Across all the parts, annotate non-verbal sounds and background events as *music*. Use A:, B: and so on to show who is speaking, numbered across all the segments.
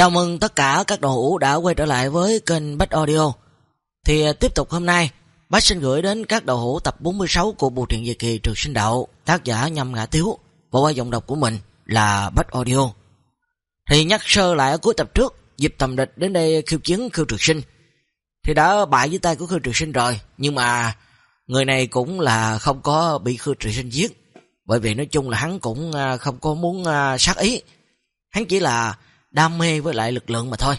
A: Chào mừng tất cả các đồ hữu đã quay trở lại với kênh Bách Audio. Thì tiếp tục hôm nay, Bách xin gửi đến các đồ hữu tập 46 của bộ truyện về kỳ Trường Sinh Đạo, tác giả Nhâm Ngã Tiếu, và qua giọng đọc của mình là Bách Audio. Thì nhắc sơ lại ở cuối tập trước, dịp tầm địch đến đây khiêu chiến khiêu Trường Sinh. Thì đã bại dưới tay của khiêu Trường Sinh rồi, nhưng mà người này cũng là không có bị khiêu Trường Sinh giết. Bởi vì nói chung là hắn cũng à, không có muốn à, sát ý. Hắn chỉ là đam mê với lại lực lượng mà thôi.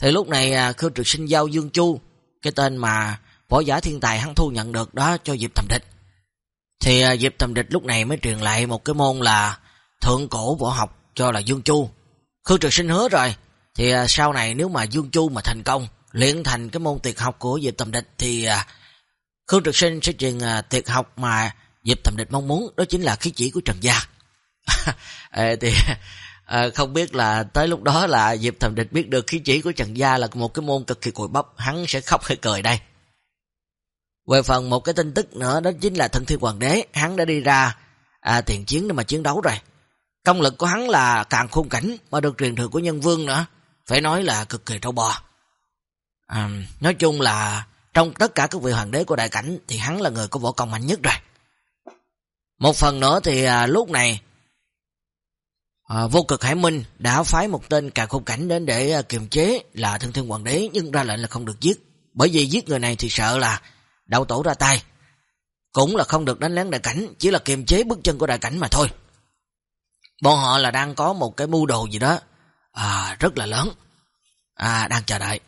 A: Thì lúc này à, Khương Trực Sinh giao Dương Chu, cái tên mà võ giả thiên tài hắn thu nhận được đó cho Diệp Thầm Địch. Thì à, Diệp Thầm Địch lúc này mới truyền lại một cái môn là thượng cổ võ học cho là Dương Chu. Khương Trực Sinh hứa rồi, thì à, sau này nếu mà Dương Chu mà thành công, luyện thành cái môn tuyệt học của Diệp Thầm Địch thì Khương Trực Sinh sẽ truyền tuyệt học mà Diệp Thầm Địch mong muốn, đó chính là khí chỉ của Trần Gia. *laughs* thì À, không biết là tới lúc đó là Diệp Thầm Địch biết được khí chỉ của Trần Gia là một cái môn cực kỳ cùi bắp, hắn sẽ khóc hay cười đây. Về phần một cái tin tức nữa đó chính là thân thiên hoàng đế, hắn đã đi ra à, tiền chiến để mà chiến đấu rồi. Công lực của hắn là càng khung cảnh mà được truyền thừa của nhân vương nữa, phải nói là cực kỳ trâu bò. À, nói chung là trong tất cả các vị hoàng đế của đại cảnh thì hắn là người có võ công mạnh nhất rồi. Một phần nữa thì à, lúc này à, vô cực Hải Minh đã phái một tên cà khung cảnh đến để à, kiềm chế là thân thiên hoàng đế nhưng ra lệnh là không được giết. Bởi vì giết người này thì sợ là đạo tổ ra tay. Cũng là không được đánh lén đại cảnh, chỉ là kiềm chế bước chân của đại cảnh mà thôi. Bọn họ là đang có một cái mưu đồ gì đó à, rất là lớn. À, đang chờ đợi.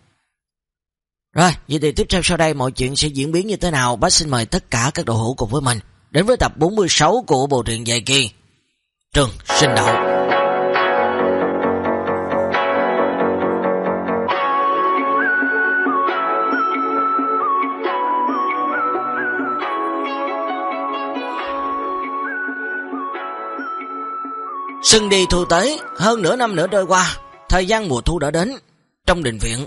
A: Rồi, vậy thì tiếp theo sau đây mọi chuyện sẽ diễn biến như thế nào? Bác xin mời tất cả các đội hữu cùng với mình đến với tập 46 của bộ truyện dài kỳ Trường Sinh Đạo. Xuân đi thu tới, hơn nửa năm nữa trôi qua, thời gian mùa thu đã đến. Trong đình viện,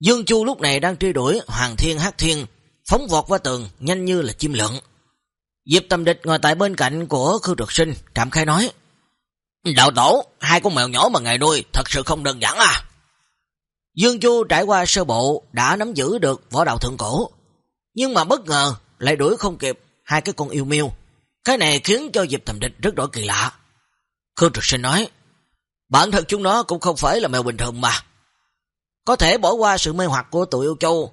A: Dương Chu lúc này đang truy đuổi Hoàng Thiên Hát Thiên, phóng vọt qua tường, nhanh như là chim lợn. Diệp Tâm Địch ngồi tại bên cạnh của Khư Trực Sinh, cảm khai nói, Đạo tổ, hai con mèo nhỏ mà ngày nuôi thật sự không đơn giản à. Dương Chu trải qua sơ bộ đã nắm giữ được võ đạo thượng cổ, nhưng mà bất ngờ lại đuổi không kịp hai cái con yêu miêu. Cái này khiến cho Diệp tâm Địch rất đổi kỳ lạ. Khương Trực Sinh nói, bản thân chúng nó cũng không phải là mèo bình thường mà. Có thể bỏ qua sự mê hoặc của tụi yêu châu.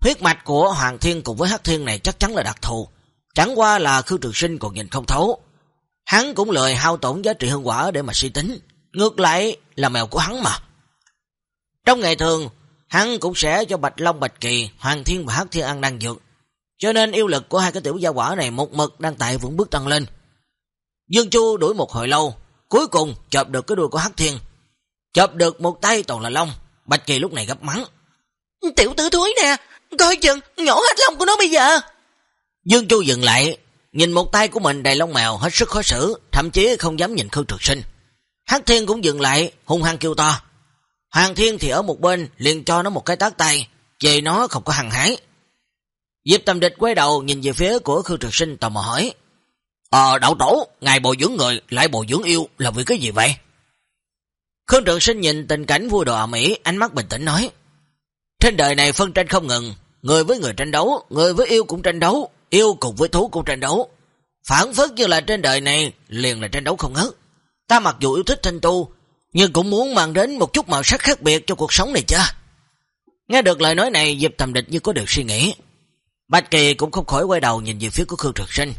A: Huyết mạch của Hoàng Thiên cùng với Hắc Thiên này chắc chắn là đặc thù. Chẳng qua là Khương Trực Sinh còn nhìn không thấu. Hắn cũng lời hao tổn giá trị hương quả để mà suy tính. Ngược lại là mèo của hắn mà. Trong ngày thường, hắn cũng sẽ cho Bạch Long Bạch Kỳ, Hoàng Thiên và Hắc Thiên ăn năng dược. Cho nên yêu lực của hai cái tiểu gia quả này một mực đang tại vững bước tăng lên. Dương Chu đuổi một hồi lâu, cuối cùng chộp được cái đuôi của Hắc Thiên. Chộp được một tay toàn là lông, Bạch Kỳ lúc này gấp mắng. Tiểu tử thúi nè, coi chừng, nhổ hết lông của nó bây giờ. Dương Chu dừng lại, nhìn một tay của mình đầy lông mèo hết sức khó xử, thậm chí không dám nhìn Khương Trực Sinh. Hắc Thiên cũng dừng lại, hung hăng kêu to. Hoàng Thiên thì ở một bên, liền cho nó một cái tác tay, chê nó không có hăng hái. Diệp Tâm Địch quay đầu nhìn về phía của Khương Trực Sinh tò mò hỏi. Ờ, đạo tổ, ngài bồi dưỡng người, lại bồi dưỡng yêu là vì cái gì vậy? Khương Trường Sinh nhìn tình cảnh vui đồ Mỹ, ánh mắt bình tĩnh nói. Trên đời này phân tranh không ngừng, người với người tranh đấu, người với yêu cũng tranh đấu, yêu cùng với thú cũng tranh đấu. Phản phất như là trên đời này liền là tranh đấu không ngớt. Ta mặc dù yêu thích thanh tu, nhưng cũng muốn mang đến một chút màu sắc khác biệt cho cuộc sống này chứ. Nghe được lời nói này, Diệp Thầm Địch như có được suy nghĩ. Bạch Kỳ cũng không khỏi quay đầu nhìn về phía của Khương Trực Sinh.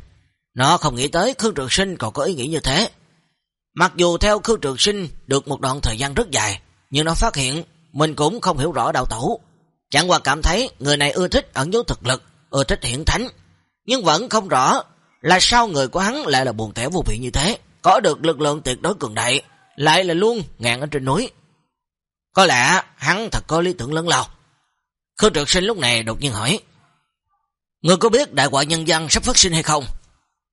A: Nó không nghĩ tới Khương Trường Sinh còn có ý nghĩ như thế. Mặc dù theo Khương Trường Sinh được một đoạn thời gian rất dài, nhưng nó phát hiện mình cũng không hiểu rõ đạo tổ. Chẳng qua cảm thấy người này ưa thích ẩn dấu thực lực, ưa thích hiển thánh, nhưng vẫn không rõ là sao người của hắn lại là buồn tẻ vô vị như thế, có được lực lượng tuyệt đối cường đại, lại là luôn ngàn ở trên núi. Có lẽ hắn thật có lý tưởng lớn lao. Khương Trường Sinh lúc này đột nhiên hỏi, Người có biết đại quả nhân dân sắp phát sinh hay không?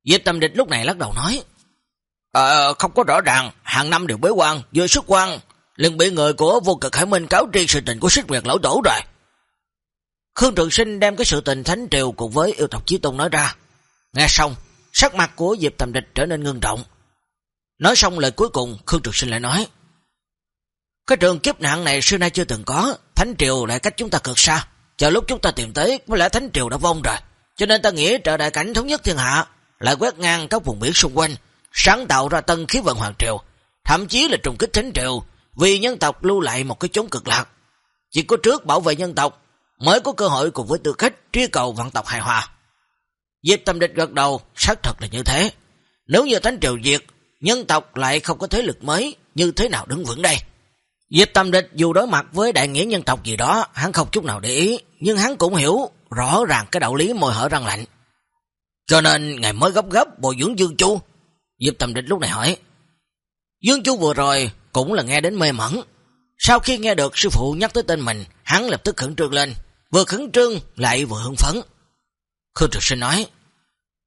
A: Diệp Tâm Địch lúc này lắc đầu nói. À, không có rõ ràng, hàng năm đều bế quan, vừa xuất quan, liền bị người của vô cực Hải Minh cáo tri sự tình của sức nguyệt lão tổ rồi. Khương Trường Sinh đem cái sự tình thánh triều cùng với yêu tộc Chí Tôn nói ra. Nghe xong, sắc mặt của Diệp Tâm Địch trở nên ngưng trọng. Nói xong lời cuối cùng, Khương Trường Sinh lại nói. Cái trường kiếp nạn này xưa nay chưa từng có, Thánh Triều lại cách chúng ta cực xa. Chờ lúc chúng ta tìm tới, có lẽ Thánh Triều đã vong rồi. Cho nên ta nghĩ trợ đại cảnh thống nhất thiên hạ, lại quét ngang các vùng biển xung quanh, sáng tạo ra tân khí vận Hoàng Triều, thậm chí là trùng kích Thánh Triều, vì nhân tộc lưu lại một cái chốn cực lạc. Chỉ có trước bảo vệ nhân tộc, mới có cơ hội cùng với tư cách truy cầu vạn tộc hài hòa. Diệp Tâm Địch gật đầu, xác thật là như thế. Nếu như Thánh Triều diệt, nhân tộc lại không có thế lực mới, như thế nào đứng vững đây? Diệp Tâm Địch dù đối mặt với đại nghĩa nhân tộc gì đó, hắn không chút nào để ý, nhưng hắn cũng hiểu rõ ràng cái đạo lý môi hở răng lạnh. Cho nên ngày mới gấp gấp bồi dưỡng Dương Chu. Diệp Tâm Địch lúc này hỏi. Dương Chu vừa rồi cũng là nghe đến mê mẩn. Sau khi nghe được sư phụ nhắc tới tên mình, hắn lập tức khẩn trương lên, vừa khẩn trương lại vừa hưng phấn. Khương Trực Sinh nói,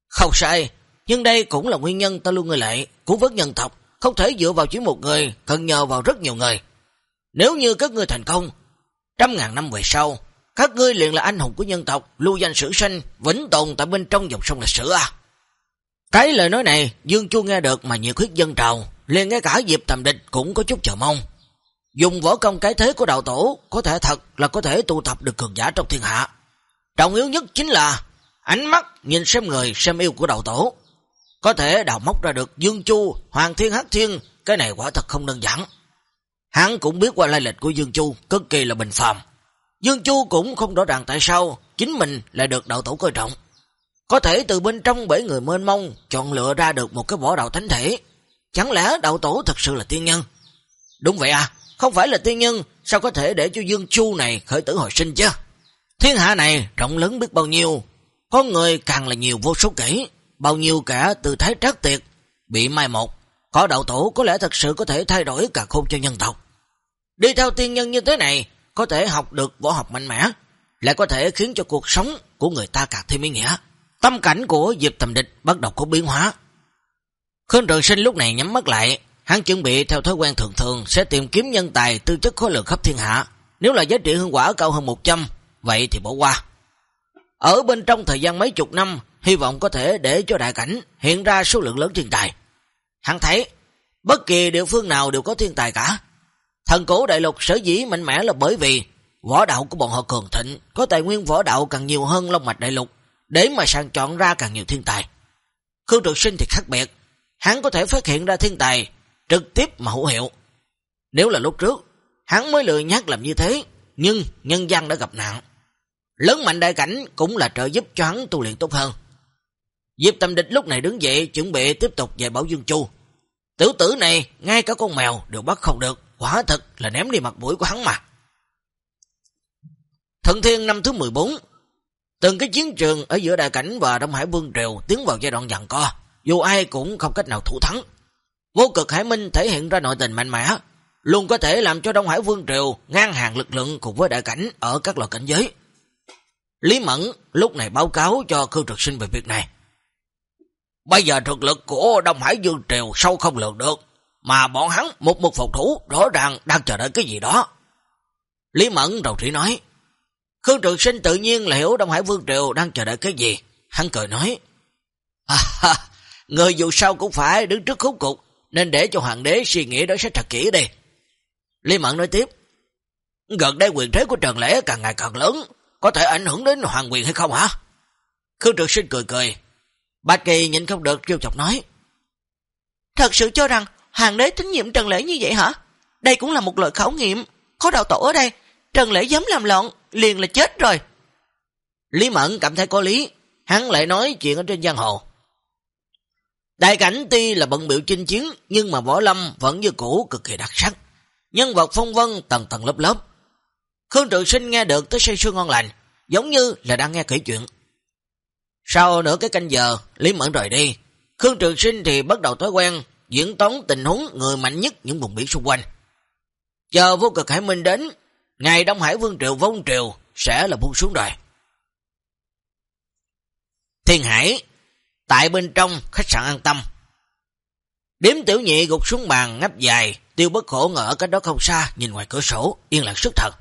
A: không sai, nhưng đây cũng là nguyên nhân ta luôn người lại, cứu vớt nhân tộc, không thể dựa vào chỉ một người, cần nhờ vào rất nhiều người. Nếu như các ngươi thành công, trăm ngàn năm về sau, các ngươi liền là anh hùng của nhân tộc, lưu danh sử sinh, vĩnh tồn tại bên trong dòng sông lịch sử à. Cái lời nói này, Dương Chu nghe được mà nhiệt huyết dân trào, liền ngay cả dịp tầm địch cũng có chút chờ mong. Dùng võ công cái thế của đạo tổ, có thể thật là có thể tụ tập được cường giả trong thiên hạ. Trọng yếu nhất chính là ánh mắt nhìn xem người xem yêu của đạo tổ. Có thể đào móc ra được Dương Chu, Hoàng Thiên Hắc Thiên, cái này quả thật không đơn giản. Hắn cũng biết qua lai lịch của Dương Chu, cực kỳ là bình phàm. Dương Chu cũng không rõ ràng tại sao chính mình lại được đạo tổ coi trọng. Có thể từ bên trong bảy người mênh mông chọn lựa ra được một cái võ đạo thánh thể. Chẳng lẽ đạo tổ thật sự là tiên nhân? Đúng vậy à, không phải là tiên nhân, sao có thể để cho Dương Chu này khởi tử hồi sinh chứ? Thiên hạ này rộng lớn biết bao nhiêu, có người càng là nhiều vô số kể, bao nhiêu cả từ thái trác tiệt, bị mai một. Có đạo tổ có lẽ thật sự có thể thay đổi cả khôn cho nhân tộc. Đi theo tiên nhân như thế này, có thể học được võ học mạnh mẽ, lại có thể khiến cho cuộc sống của người ta càng thêm ý nghĩa. Tâm cảnh của Diệp Tầm Địch bắt đầu có biến hóa. Khương Trường Sinh lúc này nhắm mắt lại, hắn chuẩn bị theo thói quen thường thường sẽ tìm kiếm nhân tài tư chất khối lượng khắp thiên hạ. Nếu là giá trị hương quả cao hơn 100, vậy thì bỏ qua. Ở bên trong thời gian mấy chục năm, hy vọng có thể để cho đại cảnh hiện ra số lượng lớn thiên tài. Hắn thấy, bất kỳ địa phương nào đều có thiên tài cả. Thần cổ đại lục sở dĩ mạnh mẽ là bởi vì võ đạo của bọn họ cường thịnh, có tài nguyên võ đạo càng nhiều hơn Long Mạch đại lục, để mà sàng chọn ra càng nhiều thiên tài. Khương Trực Sinh thì khác biệt, hắn có thể phát hiện ra thiên tài trực tiếp mà hữu hiệu. Nếu là lúc trước, hắn mới lười nhắc làm như thế, nhưng nhân dân đã gặp nạn. Lớn mạnh đại cảnh cũng là trợ giúp cho hắn tu luyện tốt hơn. Diệp Tâm Địch lúc này đứng dậy chuẩn bị tiếp tục về Bảo Dương Chu. Tiểu tử này, ngay cả con mèo đều bắt không được, quả thật là ném đi mặt mũi của hắn mà. Thần Thiên năm thứ 14 Từng cái chiến trường ở giữa đại cảnh và Đông Hải Vương Triều tiến vào giai đoạn dặn co, dù ai cũng không cách nào thủ thắng. Vô cực Hải Minh thể hiện ra nội tình mạnh mẽ, luôn có thể làm cho Đông Hải Vương Triều ngang hàng lực lượng cùng với đại cảnh ở các loại cảnh giới. Lý Mẫn lúc này báo cáo cho Khương Trực Sinh về việc này. Bây giờ thực lực của Đông Hải Dương Triều sâu không lường được, mà bọn hắn một một phục thủ rõ ràng đang chờ đợi cái gì đó. Lý Mẫn đầu trĩ nói, Khương Trực Sinh tự nhiên là hiểu Đông Hải Vương Triều đang chờ đợi cái gì. Hắn cười nói, à, người dù sao cũng phải đứng trước khúc cục, nên để cho hoàng đế suy nghĩ đối sách thật kỹ đi. Lý Mẫn nói tiếp, gần đây quyền thế của Trần Lễ càng ngày càng lớn, có thể ảnh hưởng đến hoàng quyền hay không hả? Khương Trực Sinh cười cười, Bạch Kỳ nhìn không được kêu chọc nói, Thật sự cho rằng hoàng đế tín nhiệm Trần Lễ như vậy hả? Đây cũng là một lời khảo nghiệm, có đạo tổ ở đây, Trần Lễ dám làm loạn, liền là chết rồi. Lý Mẫn cảm thấy có lý, hắn lại nói chuyện ở trên giang hồ. Đại cảnh tuy là bận biểu chinh chiến, nhưng mà võ lâm vẫn như cũ cực kỳ đặc sắc. Nhân vật phong vân tầng tầng lớp lớp. Khương Trường Sinh nghe được tới say sương ngon lành, giống như là đang nghe kể chuyện. Sau nửa cái canh giờ, Lý Mẫn rời đi. Khương Trường Sinh thì bắt đầu thói quen diễn toán tình huống người mạnh nhất những vùng biển xung quanh. Chờ vô cực Hải Minh đến, ngày Đông Hải Vương Triều Vong Triều sẽ là buông xuống rồi. Thiên Hải, tại bên trong khách sạn an tâm. Điếm tiểu nhị gục xuống bàn ngắp dài, tiêu bất khổ ngỡ cách đó không xa, nhìn ngoài cửa sổ, yên lặng sức thật.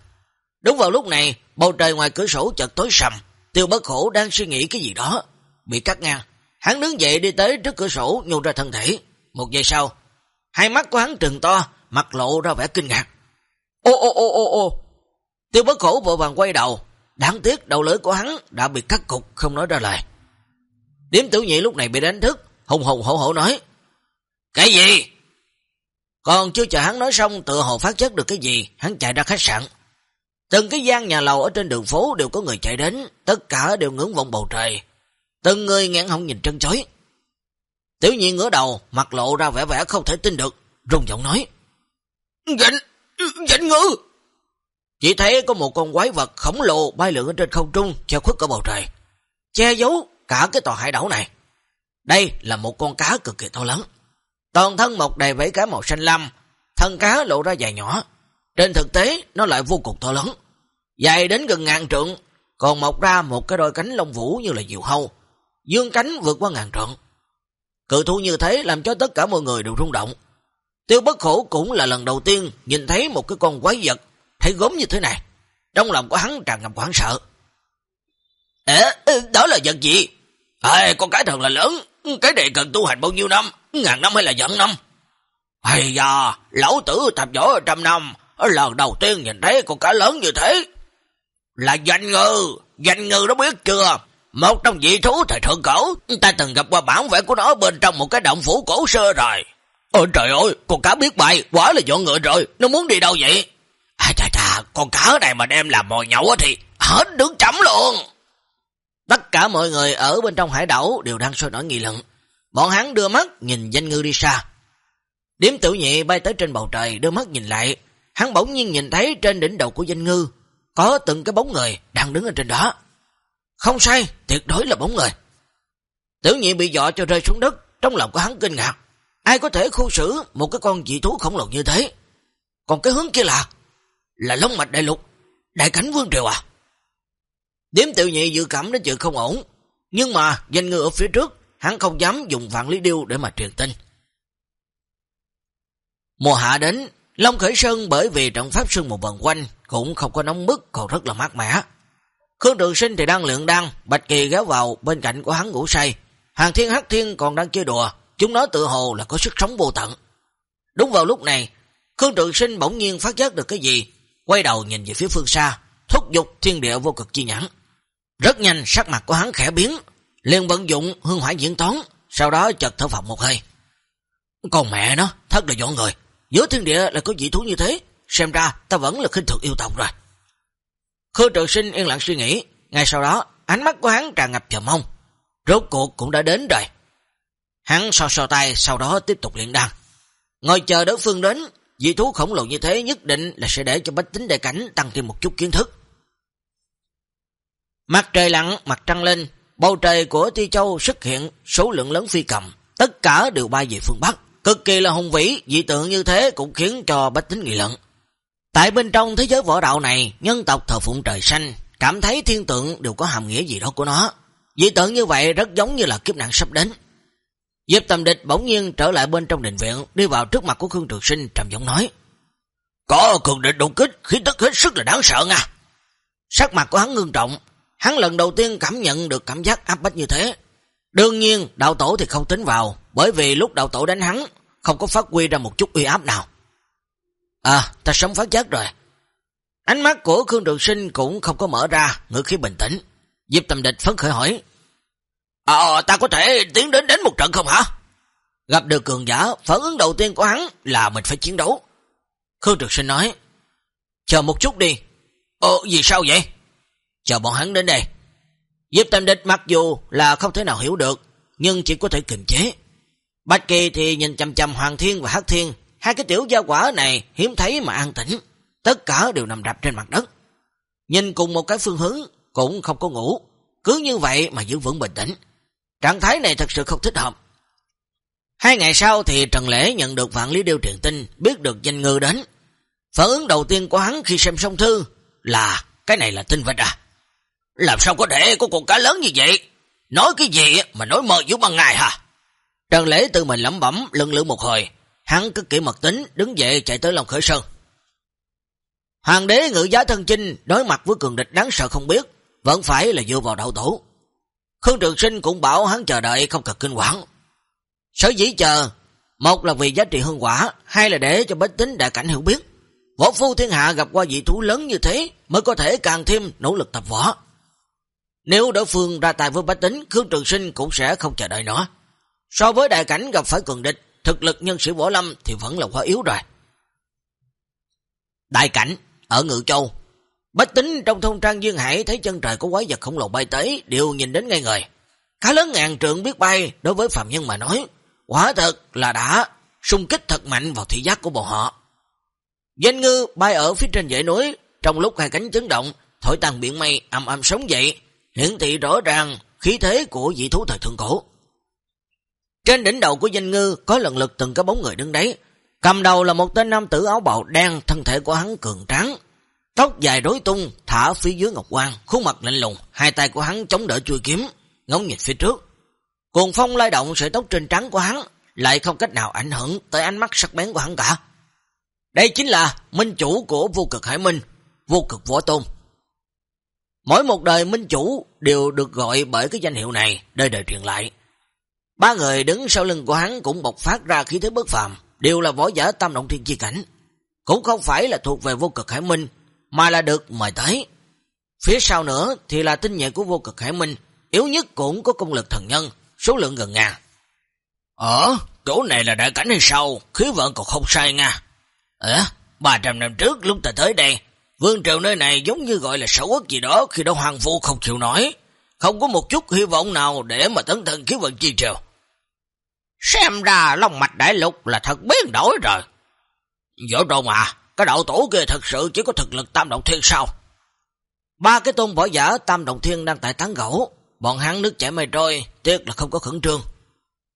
A: Đúng vào lúc này, bầu trời ngoài cửa sổ chợt tối sầm, tiêu bất khổ đang suy nghĩ cái gì đó, bị cắt ngang. Hắn đứng dậy đi tới trước cửa sổ, nhô ra thân thể. Một giây sau, hai mắt của hắn trừng to, mặt lộ ra vẻ kinh ngạc. Ô ô ô ô ô. Tiêu bất khổ vội vàng quay đầu. Đáng tiếc đầu lưỡi của hắn đã bị cắt cục không nói ra lời. Điếm tiểu nhị lúc này bị đánh thức. Hùng hùng hổ hổ nói. Cái gì? Còn chưa chờ hắn nói xong tự hồ phát chất được cái gì. Hắn chạy ra khách sạn. Từng cái gian nhà lầu ở trên đường phố đều có người chạy đến. Tất cả đều ngưỡng vọng bầu trời. Từng người ngãn họng nhìn chân chối. Tiểu nhị ngửa đầu, mặt lộ ra vẻ vẻ không thể tin được, rung giọng nói. Dạnh, dạnh ngư! Chỉ thấy có một con quái vật khổng lồ bay lượn ở trên không trung, che khuất ở bầu trời. Che giấu cả cái tòa hải đảo này. Đây là một con cá cực kỳ to lớn. Toàn thân một đầy vẫy cá màu xanh lam, thân cá lộ ra dài nhỏ. Trên thực tế, nó lại vô cùng to lớn. Dài đến gần ngàn trượng, còn mọc ra một cái đôi cánh lông vũ như là diều hâu. Dương cánh vượt qua ngàn trượng. Cự thú như thế làm cho tất cả mọi người đều rung động. Tiêu bất khổ cũng là lần đầu tiên nhìn thấy một cái con quái vật thấy gốm như thế này. Trong lòng của hắn tràn ngập hoảng sợ. Ê, đó là vật gì? Ê, con cái thật là lớn. Cái này cần tu hành bao nhiêu năm? Ngàn năm hay là dẫn năm? Hay da, lão tử tập võ trăm năm. Lần đầu tiên nhìn thấy con cá lớn như thế. Là danh ngư. Danh ngư đó biết chưa? Một trong dị thú thời thượng cổ, ta từng gặp qua bản vẽ của nó bên trong một cái động phủ cổ sơ rồi. Ôi trời ơi, con cá biết bay, quá là dọn ngựa rồi, nó muốn đi đâu vậy? À chà chà, con cá này mà đem làm mồi nhậu thì hết đứng chấm luôn. Tất cả mọi người ở bên trong hải đảo đều đang sôi nổi nghị luận. Bọn hắn đưa mắt nhìn danh ngư đi xa. Điếm tiểu nhị bay tới trên bầu trời đưa mắt nhìn lại. Hắn bỗng nhiên nhìn thấy trên đỉnh đầu của danh ngư có từng cái bóng người đang đứng ở trên đó. Không sai, tuyệt đối là bóng người. Tiểu nhị bị dọa cho rơi xuống đất, trong lòng của hắn kinh ngạc. Ai có thể khu xử một cái con dị thú khổng lồ như thế? Còn cái hướng kia là, là lông mạch đại lục, đại cánh vương triều à? Điếm tiểu nhị dự cảm đến chuyện không ổn, nhưng mà danh ngư ở phía trước, hắn không dám dùng vạn lý điêu để mà truyền tin. Mùa hạ đến, Long Khởi Sơn bởi vì trận pháp sương một vần quanh cũng không có nóng bức còn rất là mát mẻ. Khương Trường Sinh thì đang lượng đăng, Bạch Kỳ ghé vào bên cạnh của hắn ngủ say. Hàng Thiên Hắc Thiên còn đang chơi đùa, chúng nó tự hồ là có sức sống vô tận. Đúng vào lúc này, Khương Trường Sinh bỗng nhiên phát giác được cái gì, quay đầu nhìn về phía phương xa, thúc giục thiên địa vô cực chi nhãn. Rất nhanh sắc mặt của hắn khẽ biến, liền vận dụng hương hỏa diễn toán, sau đó chợt thở phọc một hơi. Còn mẹ nó, thật là dọn người, giữa thiên địa là có dị thú như thế, xem ra ta vẫn là khinh thực yêu tộc rồi. Khư trường sinh yên lặng suy nghĩ, ngay sau đó, ánh mắt của hắn tràn ngập chờ mong. Rốt cuộc cũng đã đến rồi. Hắn so so tay, sau đó tiếp tục luyện đăng. Ngồi chờ đối phương đến, dị thú khổng lồ như thế nhất định là sẽ để cho bách tính đại cảnh tăng thêm một chút kiến thức. Mặt trời lặng, mặt trăng lên, bầu trời của Ti Châu xuất hiện số lượng lớn phi cầm, tất cả đều bay về phương Bắc. Cực kỳ là hùng vĩ, dị tượng như thế cũng khiến cho bách tính nghị luận. Tại bên trong thế giới võ đạo này, nhân tộc thờ phụng trời xanh, cảm thấy thiên tượng đều có hàm nghĩa gì đó của nó. Dị tượng như vậy rất giống như là kiếp nạn sắp đến. Diệp tầm địch bỗng nhiên trở lại bên trong đình viện, đi vào trước mặt của Khương Trường Sinh trầm giọng nói. Có cường địch đột kích, khí tức hết sức là đáng sợ nha. Sắc mặt của hắn ngưng trọng, hắn lần đầu tiên cảm nhận được cảm giác áp bách như thế. Đương nhiên, đạo tổ thì không tính vào, bởi vì lúc đạo tổ đánh hắn, không có phát huy ra một chút uy áp nào. À, ta sống phát chết rồi. Ánh mắt của Khương Trường Sinh cũng không có mở ra, ngữ khí bình tĩnh. Diệp Tầm Địch phấn khởi hỏi. Ờ, ta có thể tiến đến đến một trận không hả? Gặp được cường giả, phản ứng đầu tiên của hắn là mình phải chiến đấu. Khương Trường Sinh nói. Chờ một chút đi. Ờ, vì sao vậy? Chờ bọn hắn đến đây. Diệp Tầm Địch mặc dù là không thể nào hiểu được, nhưng chỉ có thể kiềm chế. Bạch Kỳ thì nhìn chầm chầm Hoàng Thiên và Hắc Thiên Hai cái tiểu gia quả này hiếm thấy mà an tĩnh, tất cả đều nằm rạp trên mặt đất. Nhìn cùng một cái phương hướng cũng không có ngủ, cứ như vậy mà giữ vững bình tĩnh. Trạng thái này thật sự không thích hợp. Hai ngày sau thì Trần Lễ nhận được vạn lý điều truyền tin, biết được danh ngư đến. Phản ứng đầu tiên của hắn khi xem xong thư là cái này là tinh vật à. Làm sao có thể có con cá lớn như vậy? Nói cái gì mà nói mơ giữa ban ngày hả? Trần Lễ tự mình lẩm bẩm lưng lưỡng một hồi, Hắn cứ kỹ mật tính, đứng dậy chạy tới lòng khởi sơn. Hoàng đế ngự giá thân chinh, đối mặt với cường địch đáng sợ không biết, vẫn phải là dựa vào đạo tổ. Khương Trường Sinh cũng bảo hắn chờ đợi không cần kinh quản. Sở dĩ chờ, một là vì giá trị hương quả, hai là để cho bách tính đại cảnh hiểu biết. Võ phu thiên hạ gặp qua dị thú lớn như thế mới có thể càng thêm nỗ lực tập võ. Nếu đối phương ra tài với bách tính, Khương Trường Sinh cũng sẽ không chờ đợi nữa. So với đại cảnh gặp phải cường địch, thực lực nhân sĩ võ lâm thì vẫn là quá yếu rồi. Đại cảnh, ở Ngự Châu, bách tính trong thông trang duyên Hải thấy chân trời có quái vật khổng lồ bay tới, đều nhìn đến ngay người. Cá lớn ngàn trượng biết bay, đối với phạm nhân mà nói, quả thật là đã xung kích thật mạnh vào thị giác của bọn họ. Danh ngư bay ở phía trên dãy núi, trong lúc hai cánh chấn động, thổi tàn biển mây âm âm sống dậy, hiển thị rõ ràng khí thế của dị thú thời thượng cổ. Trên đỉnh đầu của danh ngư có lần lực từng cái bóng người đứng đấy, cầm đầu là một tên nam tử áo bào đen, thân thể của hắn cường tráng, tóc dài rối tung, thả phía dưới ngọc quang, khuôn mặt lạnh lùng, hai tay của hắn chống đỡ chui kiếm, ngóng nhìn phía trước. Cuồng phong lay động sợi tóc trên trắng của hắn, lại không cách nào ảnh hưởng tới ánh mắt sắc bén của hắn cả. Đây chính là minh chủ của vô cực hải minh, vô cực võ tôn. Mỗi một đời minh chủ đều được gọi bởi cái danh hiệu này, đời đời truyền lại. Ba người đứng sau lưng của hắn cũng bộc phát ra khí thế bất phàm, đều là võ giả tam động thiên chi cảnh. Cũng không phải là thuộc về vô cực hải minh, mà là được mời tới. Phía sau nữa thì là tinh nhẹ của vô cực hải minh, yếu nhất cũng có công lực thần nhân, số lượng gần ngàn. Ờ, chỗ này là đại cảnh hay sao? Khí vận còn không sai nha. Ờ, 300 năm trước lúc ta tới đây, vương triều nơi này giống như gọi là sở quốc gì đó khi đó hoàng vô không chịu nổi. Không có một chút hy vọng nào để mà tấn thân khí vận chi triều. Xem ra Long Mạch Đại Lục là thật biến đổi rồi. Võ trồn à, cái đạo tổ kia thật sự chỉ có thực lực tam động thiên sao? Ba cái tôn võ giả tam động thiên đang tại tán gỗ. Bọn hắn nước chảy mây trôi, tiếc là không có khẩn trương.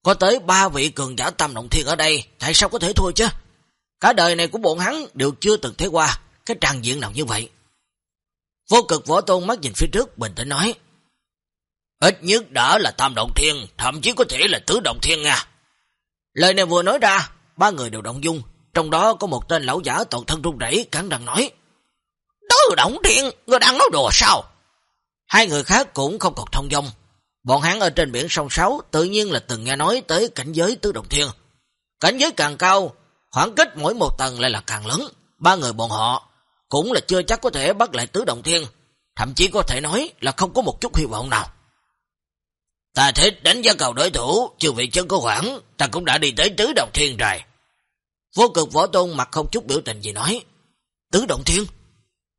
A: Có tới ba vị cường giả tam động thiên ở đây, tại sao có thể thua chứ? Cả đời này của bọn hắn đều chưa từng thấy qua cái tràn diện nào như vậy. Vô cực võ tôn mắt nhìn phía trước, bình tĩnh nói. Ít nhất đã là tam động thiên, thậm chí có thể là tứ động thiên nha. Lời này vừa nói ra, ba người đều động dung, trong đó có một tên lão giả toàn thân run rẩy cắn răng nói. Tứ động thiên, người đang nói đùa sao? Hai người khác cũng không còn thông dông Bọn hắn ở trên biển sông Sáu tự nhiên là từng nghe nói tới cảnh giới tứ động thiên. Cảnh giới càng cao, khoảng cách mỗi một tầng lại là càng lớn. Ba người bọn họ cũng là chưa chắc có thể bắt lại tứ động thiên. Thậm chí có thể nói là không có một chút hy vọng nào. Ta thích đánh giá cầu đối thủ, chưa vị chân có khoảng, ta cũng đã đi tới tứ động thiên rồi. Vô cực võ tôn mặt không chút biểu tình gì nói. Tứ động thiên?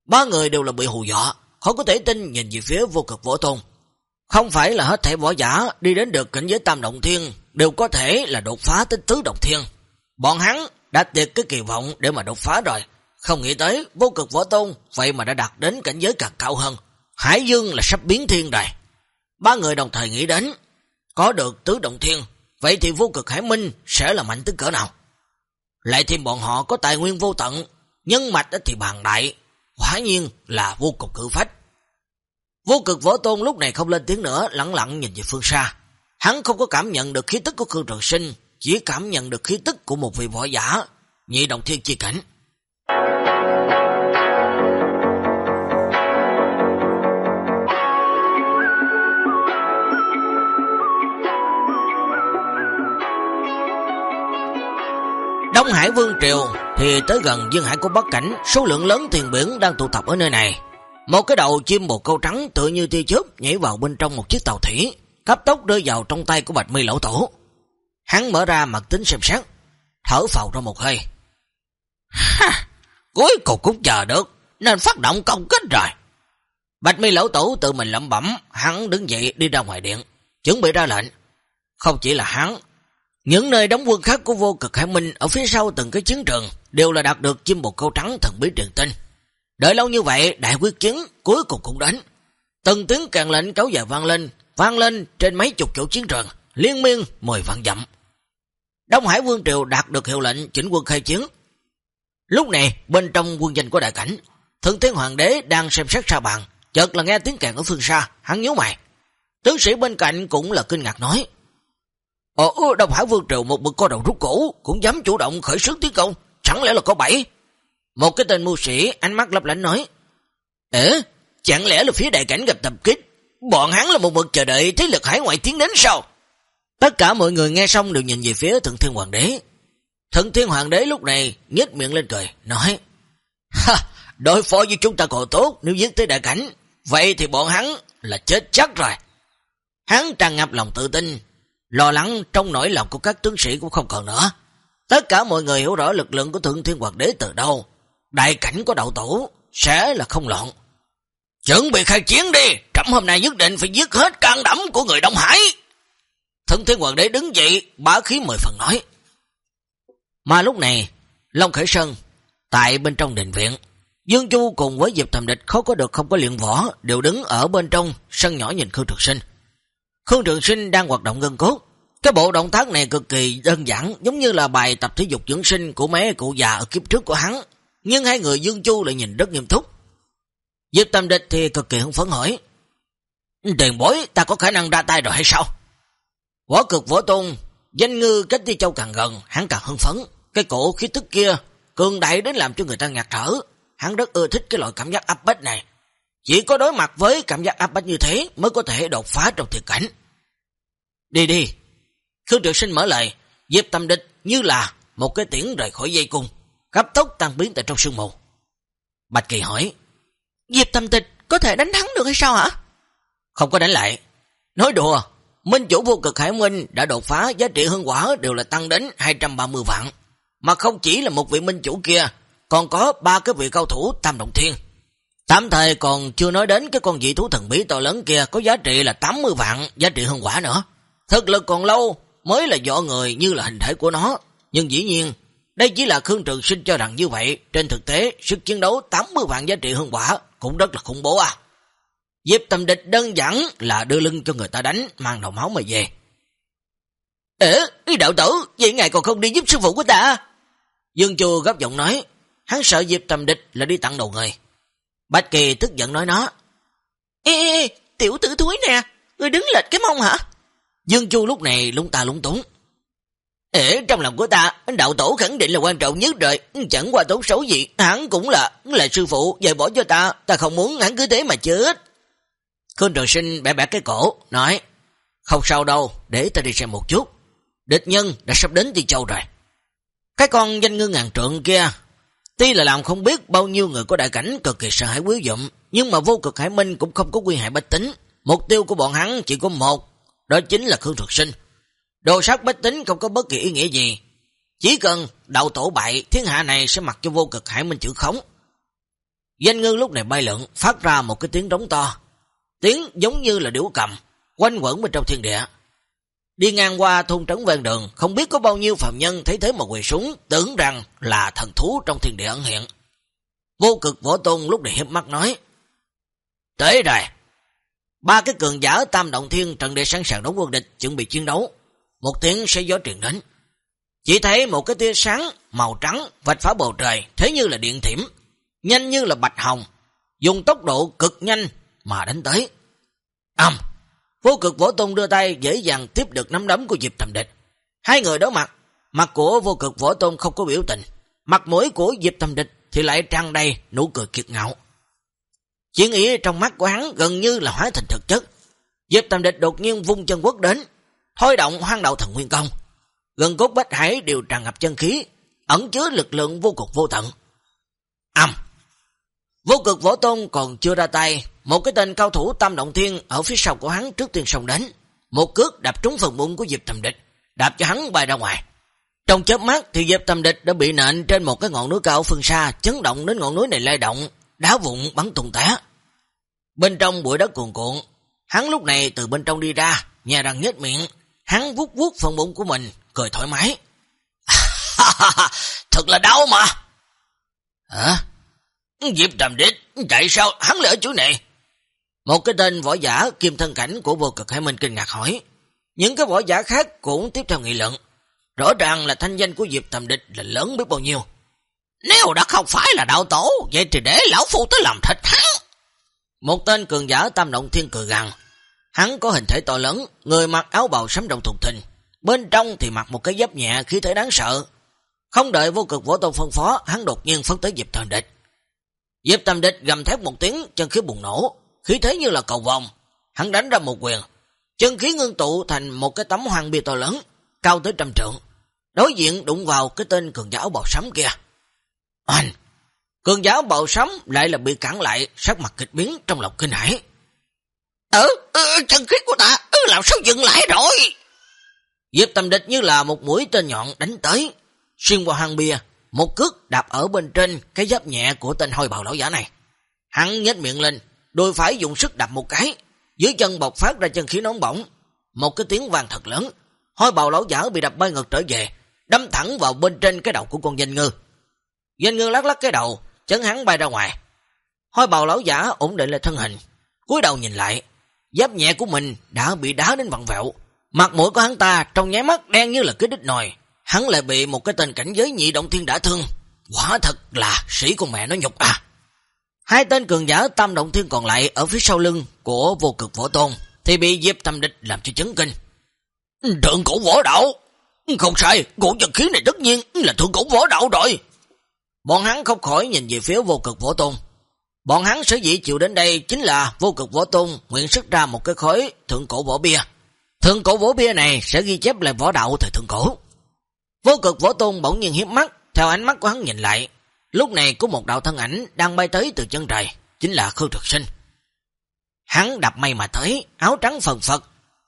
A: Ba người đều là bị hù dọa, khó có thể tin nhìn về phía vô cực võ tôn. Không phải là hết thể võ giả đi đến được cảnh giới tam động thiên, đều có thể là đột phá tới tứ động thiên. Bọn hắn đã tiệt cái kỳ vọng để mà đột phá rồi. Không nghĩ tới vô cực võ tôn, vậy mà đã đạt đến cảnh giới càng cao hơn. Hải dương là sắp biến thiên rồi. Ba người đồng thời nghĩ đến, có được tứ động thiên, vậy thì vô cực hải minh sẽ là mạnh tới cỡ nào? Lại thêm bọn họ có tài nguyên vô tận, nhân mạch thì bàn đại, quả nhiên là vô cực cử phách. Vô cực võ tôn lúc này không lên tiếng nữa, lặng lặng nhìn về phương xa. Hắn không có cảm nhận được khí tức của Khương Trường Sinh, chỉ cảm nhận được khí tức của một vị võ giả, nhị động thiên chi cảnh. Đông Hải Vương Triều thì tới gần Dương Hải của Bắc Cảnh, số lượng lớn thuyền biển đang tụ tập ở nơi này. Một cái đầu chim bồ câu trắng tự như tia chớp nhảy vào bên trong một chiếc tàu thủy, cấp tốc rơi vào trong tay của Bạch Mi lão tổ. Hắn mở ra mặt tính xem xét, thở phào ra một hơi. Ha, cuối cùng cũng chờ được, nên phát động công kích rồi. Bạch Mi lão tổ tự mình lẩm bẩm, hắn đứng dậy đi ra ngoài điện, chuẩn bị ra lệnh. Không chỉ là hắn, những nơi đóng quân khác của vô cực hải minh ở phía sau từng cái chiến trường đều là đạt được chim bồ câu trắng thần bí truyền tinh. Đợi lâu như vậy, đại quyết chiến cuối cùng cũng đến. Từng tiếng càng lệnh kéo dài vang lên, vang lên trên mấy chục chỗ chiến trường, liên miên mười vạn dặm. Đông Hải Vương Triều đạt được hiệu lệnh chỉnh quân khai chiến. Lúc này, bên trong quân danh của đại cảnh, Thượng Thiên Hoàng đế đang xem xét sa bàn, chợt là nghe tiếng càng ở phương xa, hắn nhíu mày. Tướng sĩ bên cạnh cũng là kinh ngạc nói: "Ờ, ừ, Đông Hải Vương Triều một bực có đầu rút cổ, cũng dám chủ động khởi xướng tiến công, chẳng lẽ là có bảy?" Một cái tên mưu sĩ ánh mắt lấp lánh nói. Ế, chẳng lẽ là phía đại cảnh gặp tập kích? Bọn hắn là một mực chờ đợi thế lực hải ngoại tiến đến sao? Tất cả mọi người nghe xong đều nhìn về phía thượng thiên hoàng đế. Thượng thiên hoàng đế lúc này nhếch miệng lên cười, nói. Ha, đối phó với chúng ta còn tốt, nếu giết tới đại cảnh, vậy thì bọn hắn là chết chắc rồi. Hắn tràn ngập lòng tự tin, lo lắng trong nỗi lòng của các tướng sĩ cũng không còn nữa. Tất cả mọi người hiểu rõ lực lượng của Thượng Thiên Hoàng Đế từ đâu. Đại cảnh của đạo tổ sẽ là không loạn. Chuẩn bị khai chiến đi, trẫm hôm nay nhất định phải giết hết can đẫm của người Đông Hải. Thượng Thiên Hoàng Đế đứng dậy, bá khí mười phần nói. Mà lúc này, Long Khởi Sơn, tại bên trong đình viện, Dương Chu cùng với Diệp Thầm Địch khó có được không có luyện võ, đều đứng ở bên trong, sân nhỏ nhìn Khương Trực Sinh. Khương Trường Sinh đang hoạt động gân cốt. Cái bộ động tác này cực kỳ đơn giản, giống như là bài tập thể dục dưỡng sinh của mấy cụ già ở kiếp trước của hắn. Nhưng hai người Dương Chu lại nhìn rất nghiêm túc. Diệp Tâm Địch thì cực kỳ hưng phấn hỏi. Tiền bối, ta có khả năng ra tay rồi hay sao? Võ cực võ tôn, danh ngư cách đi châu càng gần, hắn càng hưng phấn. Cái cổ khí tức kia, cường đại đến làm cho người ta ngạc thở. Hắn rất ưa thích cái loại cảm giác áp bách này. Chỉ có đối mặt với cảm giác áp bách như thế mới có thể đột phá trong thiệt cảnh. Đi đi. Khương Triệu Sinh mở lời, Diệp Tâm Địch như là một cái tiễn rời khỏi dây cung, cấp tốc tan biến tại trong sương mù. Bạch Kỳ hỏi, Diệp Tâm Địch có thể đánh thắng được hay sao hả? Không có đánh lại. Nói đùa, Minh chủ vô cực Hải Minh đã đột phá giá trị hương quả đều là tăng đến 230 vạn. Mà không chỉ là một vị minh chủ kia, còn có ba cái vị cao thủ tam động thiên. Tạm thời còn chưa nói đến cái con dị thú thần bí to lớn kia có giá trị là 80 vạn giá trị hơn quả nữa. Thực lực còn lâu mới là võ người như là hình thể của nó. Nhưng dĩ nhiên, đây chỉ là Khương Trường Sinh cho rằng như vậy. Trên thực tế, sức chiến đấu 80 vạn giá trị hơn quả cũng rất là khủng bố à. Diệp tầm địch đơn giản là đưa lưng cho người ta đánh, mang đầu máu mà về. Ê, đạo tử, vậy ngài còn không đi giúp sư phụ của ta? À? Dương Chua gấp giọng nói, hắn sợ Diệp tầm địch là đi tặng đầu người. Bạch Kỳ tức giận nói nó. Ê, ê, ê tiểu tử thúi nè, người đứng lệch cái mông hả? Dương Chu lúc này lúng ta lúng túng. Ê, trong lòng của ta, đạo tổ khẳng định là quan trọng nhất rồi, ừ, chẳng qua tốt xấu gì, hắn cũng là là sư phụ, dạy bỏ cho ta, ta không muốn hắn cứ thế mà chết. Khương Trường Sinh bẻ bẻ cái cổ, nói, không sao đâu, để ta đi xem một chút. Địch nhân đã sắp đến Tiên Châu rồi. Cái con danh ngư ngàn trượng kia, tuy là làm không biết bao nhiêu người có đại cảnh cực kỳ sợ hãi quý dụng, nhưng mà vô cực hải minh cũng không có quy hại bách tính. Mục tiêu của bọn hắn chỉ có một, đó chính là Khương thuật Sinh. Đồ sát bách tính không có bất kỳ ý nghĩa gì. Chỉ cần đầu tổ bại, thiên hạ này sẽ mặc cho vô cực hải minh chữ khống. Danh ngư lúc này bay lượn, phát ra một cái tiếng đống to. Tiếng giống như là điểu cầm, quanh quẩn bên trong thiên địa. Đi ngang qua thôn trấn ven đường, không biết có bao nhiêu phạm nhân thấy thế mà quỳ súng, tưởng rằng là thần thú trong thiên địa ẩn hiện. Vô cực võ tôn lúc này hiếp mắt nói, Tới rồi, ba cái cường giả tam động thiên trần địa sẵn sàng đóng quân địch, chuẩn bị chiến đấu. Một tiếng sẽ gió truyền đến. Chỉ thấy một cái tia sáng màu trắng vạch phá bầu trời, thế như là điện thiểm, nhanh như là bạch hồng, dùng tốc độ cực nhanh mà đánh tới. Âm! Vô cực võ tôn đưa tay dễ dàng tiếp được nắm đấm của Diệp Thầm Địch. Hai người đối mặt, mặt của vô cực võ tôn không có biểu tình, mặt mũi của Diệp Thầm Địch thì lại tràn đầy nụ cười kiệt ngạo. Chiến ý trong mắt của hắn gần như là hóa thành thực chất. Diệp Thầm Địch đột nhiên vung chân quốc đến, thôi động hoang đạo thần nguyên công. Gần cốt bách hải đều tràn ngập chân khí, ẩn chứa lực lượng vô cực vô tận. Vô cực võ tôn còn chưa ra tay, một cái tên cao thủ tam động thiên ở phía sau của hắn trước tiên sông đến. Một cước đạp trúng phần bụng của Diệp Thầm Địch, đạp cho hắn bay ra ngoài. Trong chớp mắt thì Diệp Thầm Địch đã bị nện trên một cái ngọn núi cao phương xa, chấn động đến ngọn núi này lay động, đá vụn bắn tung té. Bên trong bụi đất cuồn cuộn, hắn lúc này từ bên trong đi ra, nhà răng nhếch miệng, hắn vuốt vuốt phần bụng của mình, cười thoải mái. *laughs* Thật là đau mà. Hả? Diệp Trầm Đích, tại sao hắn lại ở chỗ này? Một cái tên võ giả kim thân cảnh của vô cực Hải Minh kinh ngạc hỏi. Những cái võ giả khác cũng tiếp theo nghị luận. Rõ ràng là thanh danh của Diệp Trầm Địch là lớn biết bao nhiêu. Nếu đã không phải là đạo tổ, vậy thì để lão phu tới làm thịt hắn. Một tên cường giả tam động thiên cười gằn. Hắn có hình thể to lớn, người mặc áo bào sấm động thùng thình. Bên trong thì mặc một cái giáp nhẹ khí thế đáng sợ. Không đợi vô cực võ tôn phân phó, hắn đột nhiên phấn tới Diệp Thần Địch. Diệp Tam Địch gầm thép một tiếng, chân khí bùng nổ, khí thế như là cầu vòng. Hắn đánh ra một quyền, chân khí ngưng tụ thành một cái tấm hoang bia to lớn, cao tới trăm trượng. Đối diện đụng vào cái tên cường giáo bào sắm kia. Anh! Cường giáo bào sấm lại là bị cản lại, sắc mặt kịch biến trong lòng kinh hãi. Ờ, ừ chân khí của ta, ừ, làm sao dừng lại rồi? Diệp Tam địch như là một mũi tên nhọn đánh tới, xuyên qua hang bia, một cước đạp ở bên trên cái giáp nhẹ của tên hôi bào lão giả này. Hắn nhếch miệng lên, đôi phải dùng sức đạp một cái, dưới chân bộc phát ra chân khí nóng bỏng. Một cái tiếng vang thật lớn, hôi bào lão giả bị đập bay ngược trở về, đâm thẳng vào bên trên cái đầu của con danh ngư. Danh ngư lắc lắc cái đầu, chấn hắn bay ra ngoài. Hôi bào lão giả ổn định lại thân hình, cúi đầu nhìn lại, giáp nhẹ của mình đã bị đá đến vặn vẹo. Mặt mũi của hắn ta trong nháy mắt đen như là cái đít nồi, hắn lại bị một cái tên cảnh giới nhị động thiên đã thương. Quả thật là sĩ của mẹ nó nhục à. Hai tên cường giả tam động thiên còn lại ở phía sau lưng của vô cực võ tôn thì bị Diệp Tâm Địch làm cho chấn kinh. Thượng cổ võ đạo! Không sai, cổ chân khí này tất nhiên là thượng cổ võ đạo rồi. Bọn hắn không khỏi nhìn về phía vô cực võ tôn. Bọn hắn sở dĩ chịu đến đây chính là vô cực võ tôn nguyện xuất ra một cái khối thượng cổ võ bia. Thượng cổ võ bia này sẽ ghi chép lại võ đạo thời thượng cổ. Vô cực võ tôn bỗng nhiên hiếp mắt, theo ánh mắt của hắn nhìn lại. Lúc này có một đạo thân ảnh đang bay tới từ chân trời, chính là Khương Trực Sinh. Hắn đập mây mà tới, áo trắng phần phật,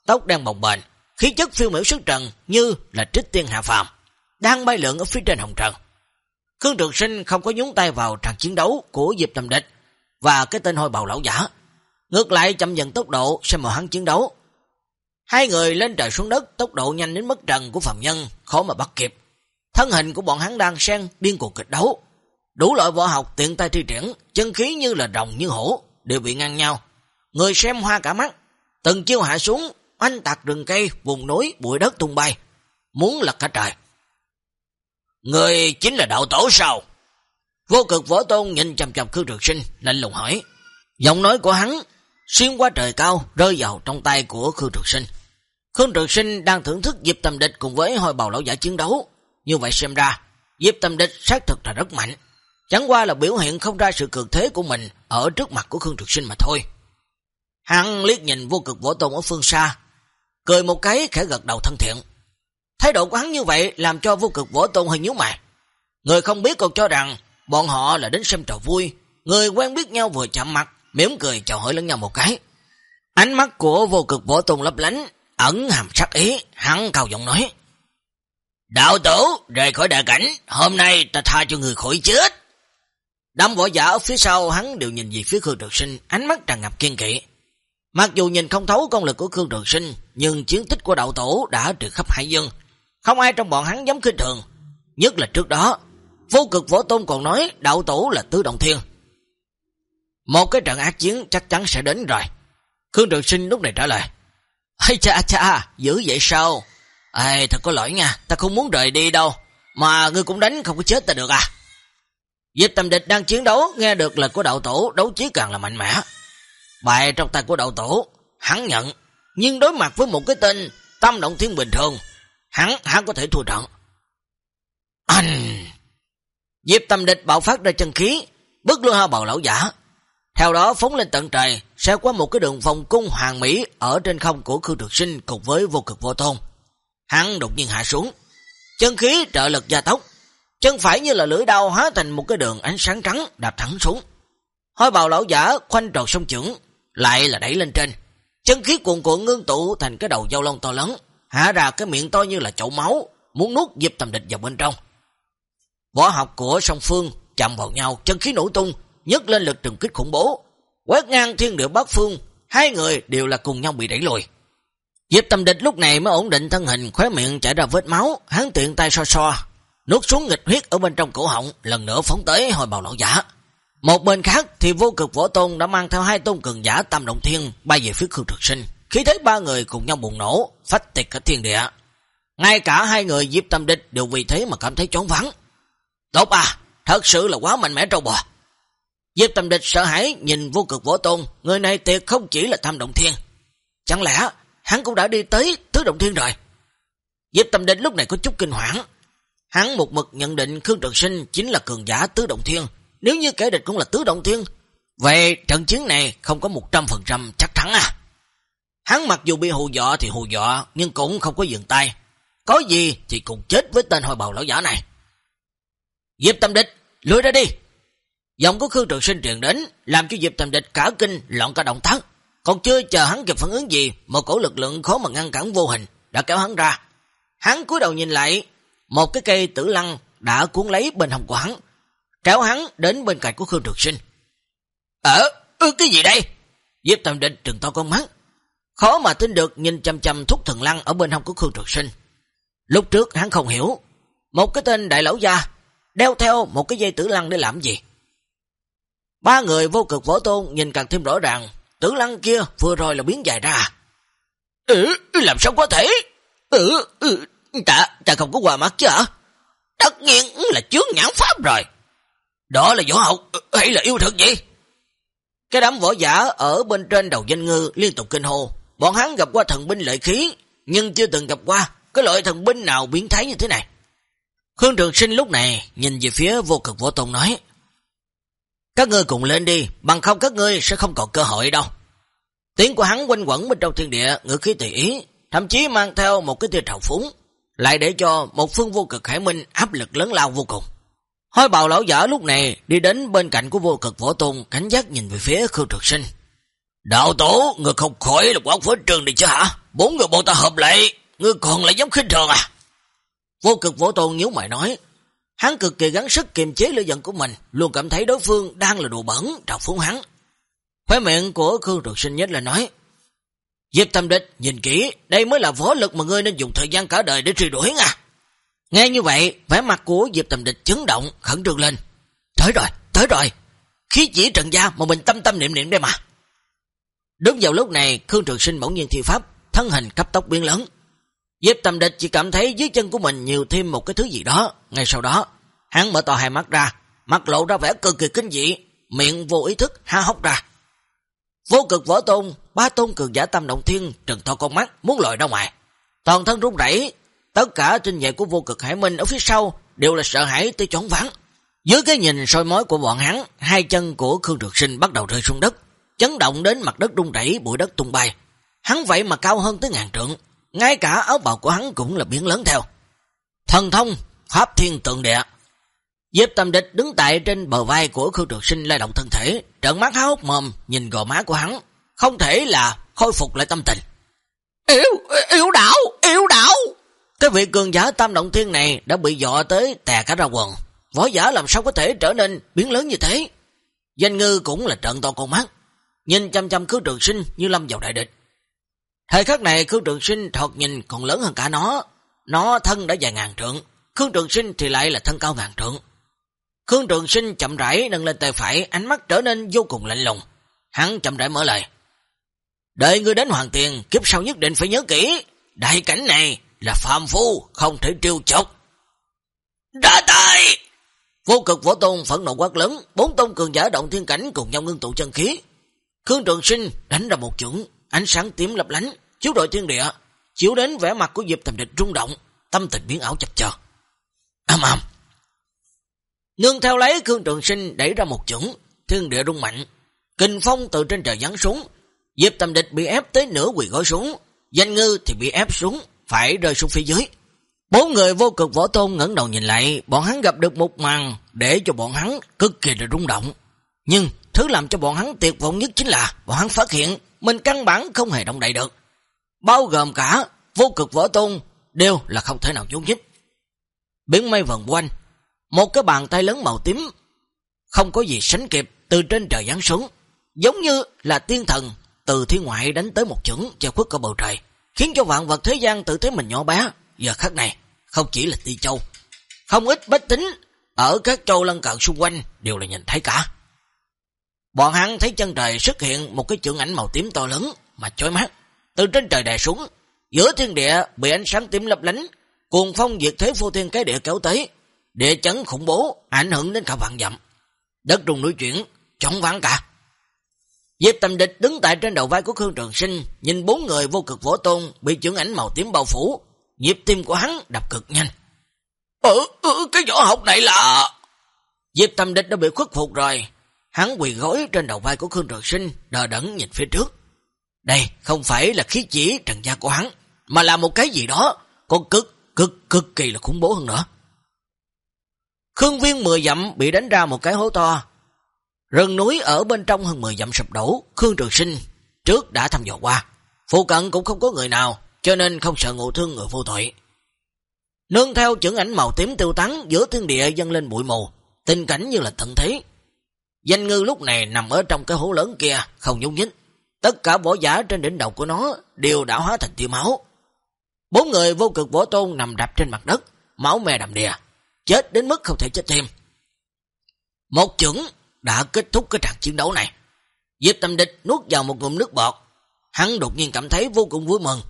A: tóc đen bồng bềnh, khí chất phiêu miểu sức trần như là trích tiên hạ phàm, đang bay lượn ở phía trên hồng trần. Khương Trực Sinh không có nhúng tay vào trận chiến đấu của Diệp Tầm Địch và cái tên hôi bào lão giả. Ngược lại chậm dần tốc độ xem mà hắn chiến đấu. Hai người lên trời xuống đất tốc độ nhanh đến mất trần của phạm nhân, khó mà bắt kịp. Thân hình của bọn hắn đang sen điên cuộc kịch đấu. Đủ loại võ học tiện tay thi triển, chân khí như là rồng như hổ, đều bị ngăn nhau. Người xem hoa cả mắt, từng chiêu hạ xuống, anh tạc rừng cây, vùng núi, bụi đất tung bay, muốn lật cả trời. Người chính là đạo tổ sao? Vô cực võ tôn nhìn chầm chầm Khương Trường Sinh, lạnh lùng hỏi. Giọng nói của hắn xuyên qua trời cao, rơi vào trong tay của Khương Trường Sinh. Khương Trường Sinh đang thưởng thức Diệp Tâm Địch cùng với hồi bào lão giả chiến đấu. Như vậy xem ra, Diệp Tâm Địch xác thực là rất mạnh. Chẳng qua là biểu hiện không ra sự cường thế của mình ở trước mặt của Khương Trường Sinh mà thôi. Hắn liếc nhìn vô cực võ tôn ở phương xa, cười một cái khẽ gật đầu thân thiện. Thái độ của hắn như vậy làm cho vô cực võ tôn hơi nhíu mày. Người không biết còn cho rằng bọn họ là đến xem trò vui, người quen biết nhau vừa chạm mặt, mỉm cười chào hỏi lẫn nhau một cái. Ánh mắt của vô cực võ tôn lấp lánh, ẩn hàm sắc ý, hắn cao giọng nói. Đạo tử, rời khỏi đại cảnh, hôm nay ta tha cho người khỏi chết. Đám võ giả ở phía sau hắn đều nhìn về phía Khương Trường Sinh, ánh mắt tràn ngập kiên kỵ. Mặc dù nhìn không thấu công lực của Khương Trường Sinh, nhưng chiến tích của đạo tổ đã trừ khắp hải dương. Không ai trong bọn hắn dám khinh thường. Nhất là trước đó, vô cực võ tôn còn nói đạo tổ là tứ động thiên. Một cái trận ác chiến chắc chắn sẽ đến rồi. Khương Trường Sinh lúc này trả lời. Ây cha cha, dữ vậy sao? Ê, thật có lỗi nha, ta không muốn rời đi đâu. Mà ngươi cũng đánh không có chết ta được à? Diệp tầm địch đang chiến đấu, nghe được lời của đạo tổ, đấu chí càng là mạnh mẽ. Bài trong tay của đạo tổ, hắn nhận, nhưng đối mặt với một cái tên tâm động thiên bình thường, hắn hắn có thể thua trận. Anh! Diệp tâm địch bạo phát ra chân khí, bức lưu hao bào lão giả. Theo đó phóng lên tận trời, sẽ qua một cái đường vòng cung hoàng mỹ ở trên không của Khương Trực Sinh cùng với vô cực vô tôn. Hắn đột nhiên hạ xuống, chân khí trợ lực gia tốc, chân phải như là lưỡi đao hóa thành một cái đường ánh sáng trắng đạp thẳng xuống. Hôi bào lão giả khoanh tròn sông trưởng, lại là đẩy lên trên. Chân khí cuộn cuộn ngưng tụ thành cái đầu dâu lông to lớn, hạ ra cái miệng to như là chậu máu, muốn nuốt dịp tầm địch vào bên trong. Võ học của song phương chạm vào nhau, chân khí nổ tung, nhấc lên lực trùng kích khủng bố, quét ngang thiên địa bát phương, hai người đều là cùng nhau bị đẩy lùi. Diệp Tâm Địch lúc này mới ổn định thân hình, khóe miệng chảy ra vết máu, hắn tiện tay so so, nuốt xuống nghịch huyết ở bên trong cổ họng, lần nữa phóng tới hồi bào lão giả. Một bên khác thì vô cực võ tôn đã mang theo hai tôn cường giả tam động thiên bay về phía Khương Trực Sinh. Khi thấy ba người cùng nhau bùng nổ, phách tịch cả thiên địa. Ngay cả hai người Diệp Tâm Địch đều vì thế mà cảm thấy chóng vắng. Tốt à, thật sự là quá mạnh mẽ trâu bò. Diệp Tâm Địch sợ hãi nhìn vô cực võ tôn, người này tuyệt không chỉ là tham động thiên. Chẳng lẽ hắn cũng đã đi tới tứ động thiên rồi? Diệp Tâm Địch lúc này có chút kinh hoảng. Hắn một mực nhận định Khương Trực Sinh chính là cường giả tứ động thiên, nếu như kẻ địch cũng là tứ động thiên, vậy trận chiến này không có 100% chắc thắng à. Hắn mặc dù bị hù dọa thì hù dọa, nhưng cũng không có dừng tay. Có gì thì cùng chết với tên hồi bào lão giả này. Diệp tâm địch, lùi ra đi. Giọng của Khương Trường Sinh truyền đến, làm cho Diệp Tầm Địch cả kinh loạn cả động tác. Còn chưa chờ hắn kịp phản ứng gì, một cổ lực lượng khó mà ngăn cản vô hình đã kéo hắn ra. Hắn cúi đầu nhìn lại, một cái cây tử lăng đã cuốn lấy bên hông của hắn, kéo hắn đến bên cạnh của Khương Trường Sinh. Ở, ư cái gì đây? Diệp Tầm Địch trừng to con mắt, khó mà tin được nhìn chăm chăm thúc thần lăng ở bên hông của Khương Trường Sinh. Lúc trước hắn không hiểu, một cái tên đại lão gia đeo theo một cái dây tử lăng để làm gì? Ba người vô cực võ tôn nhìn càng thêm rõ ràng, tử lăng kia vừa rồi là biến dài ra. Ừ, làm sao có thể? Ừ, ừ, ta, ta không có quà mắt chứ hả? Tất nhiên là chướng nhãn pháp rồi. Đó là võ học hay là yêu thực gì? Cái đám võ giả ở bên trên đầu danh ngư liên tục kinh hồ. Bọn hắn gặp qua thần binh lợi khí, nhưng chưa từng gặp qua cái loại thần binh nào biến thái như thế này. Khương Trường Sinh lúc này nhìn về phía vô cực võ tôn nói các ngươi cùng lên đi, bằng không các ngươi sẽ không còn cơ hội đâu. Tiếng của hắn quanh quẩn bên trong thiên địa, ngữ khí tùy ý, thậm chí mang theo một cái tia trào phúng, lại để cho một phương vô cực hải minh áp lực lớn lao vô cùng. Hôi bào lão giả lúc này đi đến bên cạnh của vô cực võ tôn, cảnh giác nhìn về phía Khương Trực Sinh. Đạo tổ, người không khỏi là quán phối trường đi chứ hả? Bốn người bộ ta hợp lại, ngươi còn lại giống khinh thường à? Vô cực võ tôn nhíu mày nói, hắn cực kỳ gắng sức kiềm chế lửa giận của mình, luôn cảm thấy đối phương đang là đồ bẩn, trào phúng hắn. Khóe miệng của Khương Trường Sinh nhất là nói, Diệp Tâm Địch, nhìn kỹ, đây mới là võ lực mà ngươi nên dùng thời gian cả đời để truy đuổi nha. Nghe như vậy, vẻ mặt của Diệp Tâm Địch chấn động, khẩn trương lên. Tới rồi, tới rồi, khí chỉ trần gia mà mình tâm tâm niệm niệm đây mà. Đúng vào lúc này, Khương Trường Sinh bỗng nhiên thi pháp, thân hình cấp tốc biến lớn. Diệp Tâm Địch chỉ cảm thấy dưới chân của mình nhiều thêm một cái thứ gì đó. Ngay sau đó, hắn mở to hai mắt ra, mặt lộ ra vẻ cực kỳ kinh dị, miệng vô ý thức há hốc ra. Vô cực võ tôn, ba tôn cường giả tâm động thiên, trừng to con mắt, muốn lòi ra ngoài. Toàn thân rung rẩy, tất cả trên vệ của vô cực hải minh ở phía sau đều là sợ hãi tới chóng vắng. Dưới cái nhìn soi mối của bọn hắn, hai chân của Khương Trực Sinh bắt đầu rơi xuống đất, chấn động đến mặt đất rung rẩy, bụi đất tung bay. Hắn vậy mà cao hơn tới ngàn trượng, ngay cả áo bào của hắn cũng là biến lớn theo. Thần thông, pháp thiên tượng địa. Diệp Tâm Địch đứng tại trên bờ vai của Khương Trực Sinh lay động thân thể, trợn mắt há hốc mồm nhìn gò má của hắn, không thể là khôi phục lại tâm tình. Yếu, yếu đảo, yếu đảo. Cái vị cường giả tam động thiên này đã bị dọa tới tè cả ra quần. Võ giả làm sao có thể trở nên biến lớn như thế? Danh ngư cũng là trận to con mắt, nhìn chăm chăm Khương Trường Sinh như lâm vào đại địch. Thời khắc này Khương Trường Sinh thọt nhìn còn lớn hơn cả nó. Nó thân đã dài ngàn trượng, Khương Trường Sinh thì lại là thân cao ngàn trượng. Khương Trường Sinh chậm rãi nâng lên tay phải, ánh mắt trở nên vô cùng lạnh lùng. Hắn chậm rãi mở lời. Đợi ngươi đến hoàng tiền, kiếp sau nhất định phải nhớ kỹ. Đại cảnh này là phàm phu, không thể trêu chọc. Đã tay! Vô cực võ tôn phẫn nộ quát lớn, bốn tôn cường giả động thiên cảnh cùng nhau ngưng tụ chân khí. Khương Trường Sinh đánh ra một chưởng ánh sáng tím lấp lánh, chiếu đội thiên địa, chiếu đến vẻ mặt của Diệp Tầm Địch rung động, tâm tình biến ảo chập chờ. Ầm ầm. Nương theo lấy Khương Trường Sinh đẩy ra một chuẩn, thiên địa rung mạnh, kinh phong từ trên trời giáng xuống, Diệp Tầm Địch bị ép tới nửa quỳ gối xuống, danh ngư thì bị ép xuống, phải rơi xuống phía dưới. Bốn người vô cực võ tôn ngẩng đầu nhìn lại, bọn hắn gặp được một màn để cho bọn hắn cực kỳ là rung động. Nhưng thứ làm cho bọn hắn tuyệt vọng nhất chính là bọn hắn phát hiện mình căn bản không hề động đậy được. Bao gồm cả vô cực võ tôn đều là không thể nào nhúc nhích. Biển mây vần quanh, một cái bàn tay lớn màu tím, không có gì sánh kịp từ trên trời giáng xuống, giống như là tiên thần từ thiên ngoại đánh tới một chưởng che khuất cả bầu trời, khiến cho vạn vật thế gian tự thấy mình nhỏ bé. Giờ khắc này, không chỉ là Ti Châu, không ít bách tính ở các châu lân cận xung quanh đều là nhìn thấy cả. Bọn hắn thấy chân trời xuất hiện một cái chưởng ảnh màu tím to lớn mà chói mắt, từ trên trời đè xuống, giữa thiên địa bị ánh sáng tím lấp lánh, cuồng phong diệt thế vô thiên cái địa kéo tới, địa chấn khủng bố ảnh hưởng đến cả vạn dặm. Đất rung núi chuyển, chóng vắng cả. Diệp Tầm Địch đứng tại trên đầu vai của Khương Trường Sinh, nhìn bốn người vô cực võ tôn bị chưởng ảnh màu tím bao phủ, nhịp tim của hắn đập cực nhanh. Ừ, ừ cái võ học này là... Diệp Tầm Địch đã bị khuất phục rồi, hắn quỳ gối trên đầu vai của Khương Trường Sinh, đờ đẫn nhìn phía trước. Đây không phải là khí chỉ trần gia của hắn, mà là một cái gì đó, còn cực, cực, cực kỳ là khủng bố hơn nữa. Khương Viên mười dặm bị đánh ra một cái hố to, Rừng núi ở bên trong hơn 10 dặm sụp đổ, Khương Trường Sinh trước đã thăm dò qua. Phụ cận cũng không có người nào, cho nên không sợ ngộ thương người vô tội. Nương theo chưởng ảnh màu tím tiêu tắn giữa thiên địa dâng lên bụi mù, tình cảnh như là tận thế. Danh ngư lúc này nằm ở trong cái hố lớn kia, không nhúc nhích. Tất cả võ giả trên đỉnh đầu của nó đều đã hóa thành tiêu máu. Bốn người vô cực võ tôn nằm đạp trên mặt đất, máu me đầm đìa, chết đến mức không thể chết thêm. Một chưởng đã kết thúc cái trận chiến đấu này. Diệp tâm địch nuốt vào một ngụm nước bọt, hắn đột nhiên cảm thấy vô cùng vui mừng.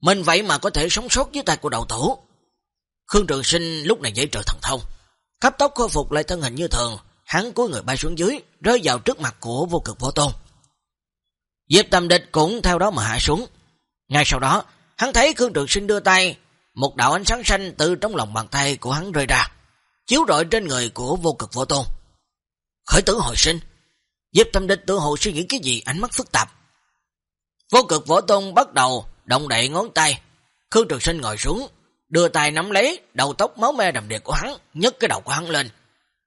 A: Mình vậy mà có thể sống sót dưới tay của đầu tổ. Khương Trường Sinh lúc này dậy trời thần thông, cấp tốc khôi phục lại thân hình như thường, hắn cúi người bay xuống dưới, rơi vào trước mặt của vô cực võ tôn. Diệp Tâm Địch cũng theo đó mà hạ xuống. Ngay sau đó, hắn thấy Khương Trường Sinh đưa tay, một đạo ánh sáng xanh từ trong lòng bàn tay của hắn rơi ra, chiếu rọi trên người của vô cực võ tôn. Khởi tử hồi sinh, Diệp Tâm Địch tự hồ suy nghĩ cái gì ánh mắt phức tạp. Vô cực võ tôn bắt đầu động đậy ngón tay, Khương Trường Sinh ngồi xuống, đưa tay nắm lấy đầu tóc máu me đầm đìa của hắn, nhấc cái đầu của hắn lên.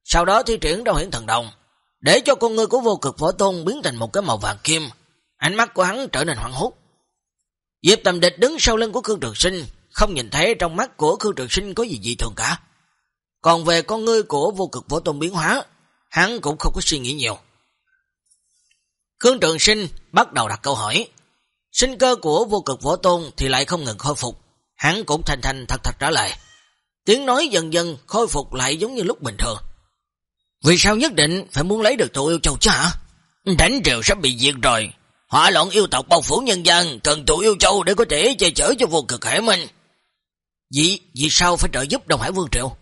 A: Sau đó thi triển ra hiển thần đồng, để cho con người của vô cực võ tôn biến thành một cái màu vàng kim, Ánh mắt của hắn trở nên hoảng hốt. Diệp tầm địch đứng sau lưng của Khương Trường Sinh, không nhìn thấy trong mắt của Khương Trường Sinh có gì dị thường cả. Còn về con ngươi của vô cực võ tôn biến hóa, hắn cũng không có suy nghĩ nhiều. Khương Trường Sinh bắt đầu đặt câu hỏi. Sinh cơ của vô cực võ tôn thì lại không ngừng khôi phục. Hắn cũng thành thành thật thật trả lời. Tiếng nói dần dần khôi phục lại giống như lúc bình thường. Vì sao nhất định phải muốn lấy được tụ yêu châu chứ hả? Đánh triều sắp bị diệt rồi, Hỏa loạn yêu tộc bao phủ nhân dân, cần tụ yêu châu để có thể che chở cho vô cực hải minh. Vì, vì sao phải trợ giúp Đông Hải Vương Triều?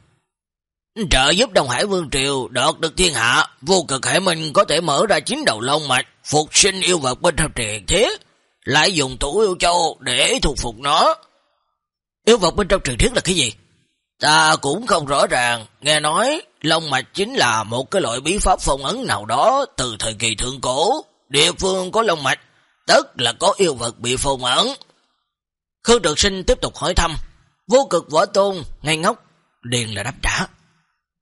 A: Trợ giúp Đông Hải Vương Triều đọt được thiên hạ, vô cực hải minh có thể mở ra chín đầu lông mạch, phục sinh yêu vật bên trong truyền thiết, lại dùng thủ yêu châu để thuộc phục nó. Yêu vật bên trong truyền thiết là cái gì? Ta cũng không rõ ràng, nghe nói Long mạch chính là một cái loại bí pháp phong ấn nào đó từ thời kỳ thượng cổ, địa phương có Long mạch, tức là có yêu vật bị phong ấn. Khương Trực Sinh tiếp tục hỏi thăm, vô cực võ tôn, ngay ngốc, liền là đáp trả.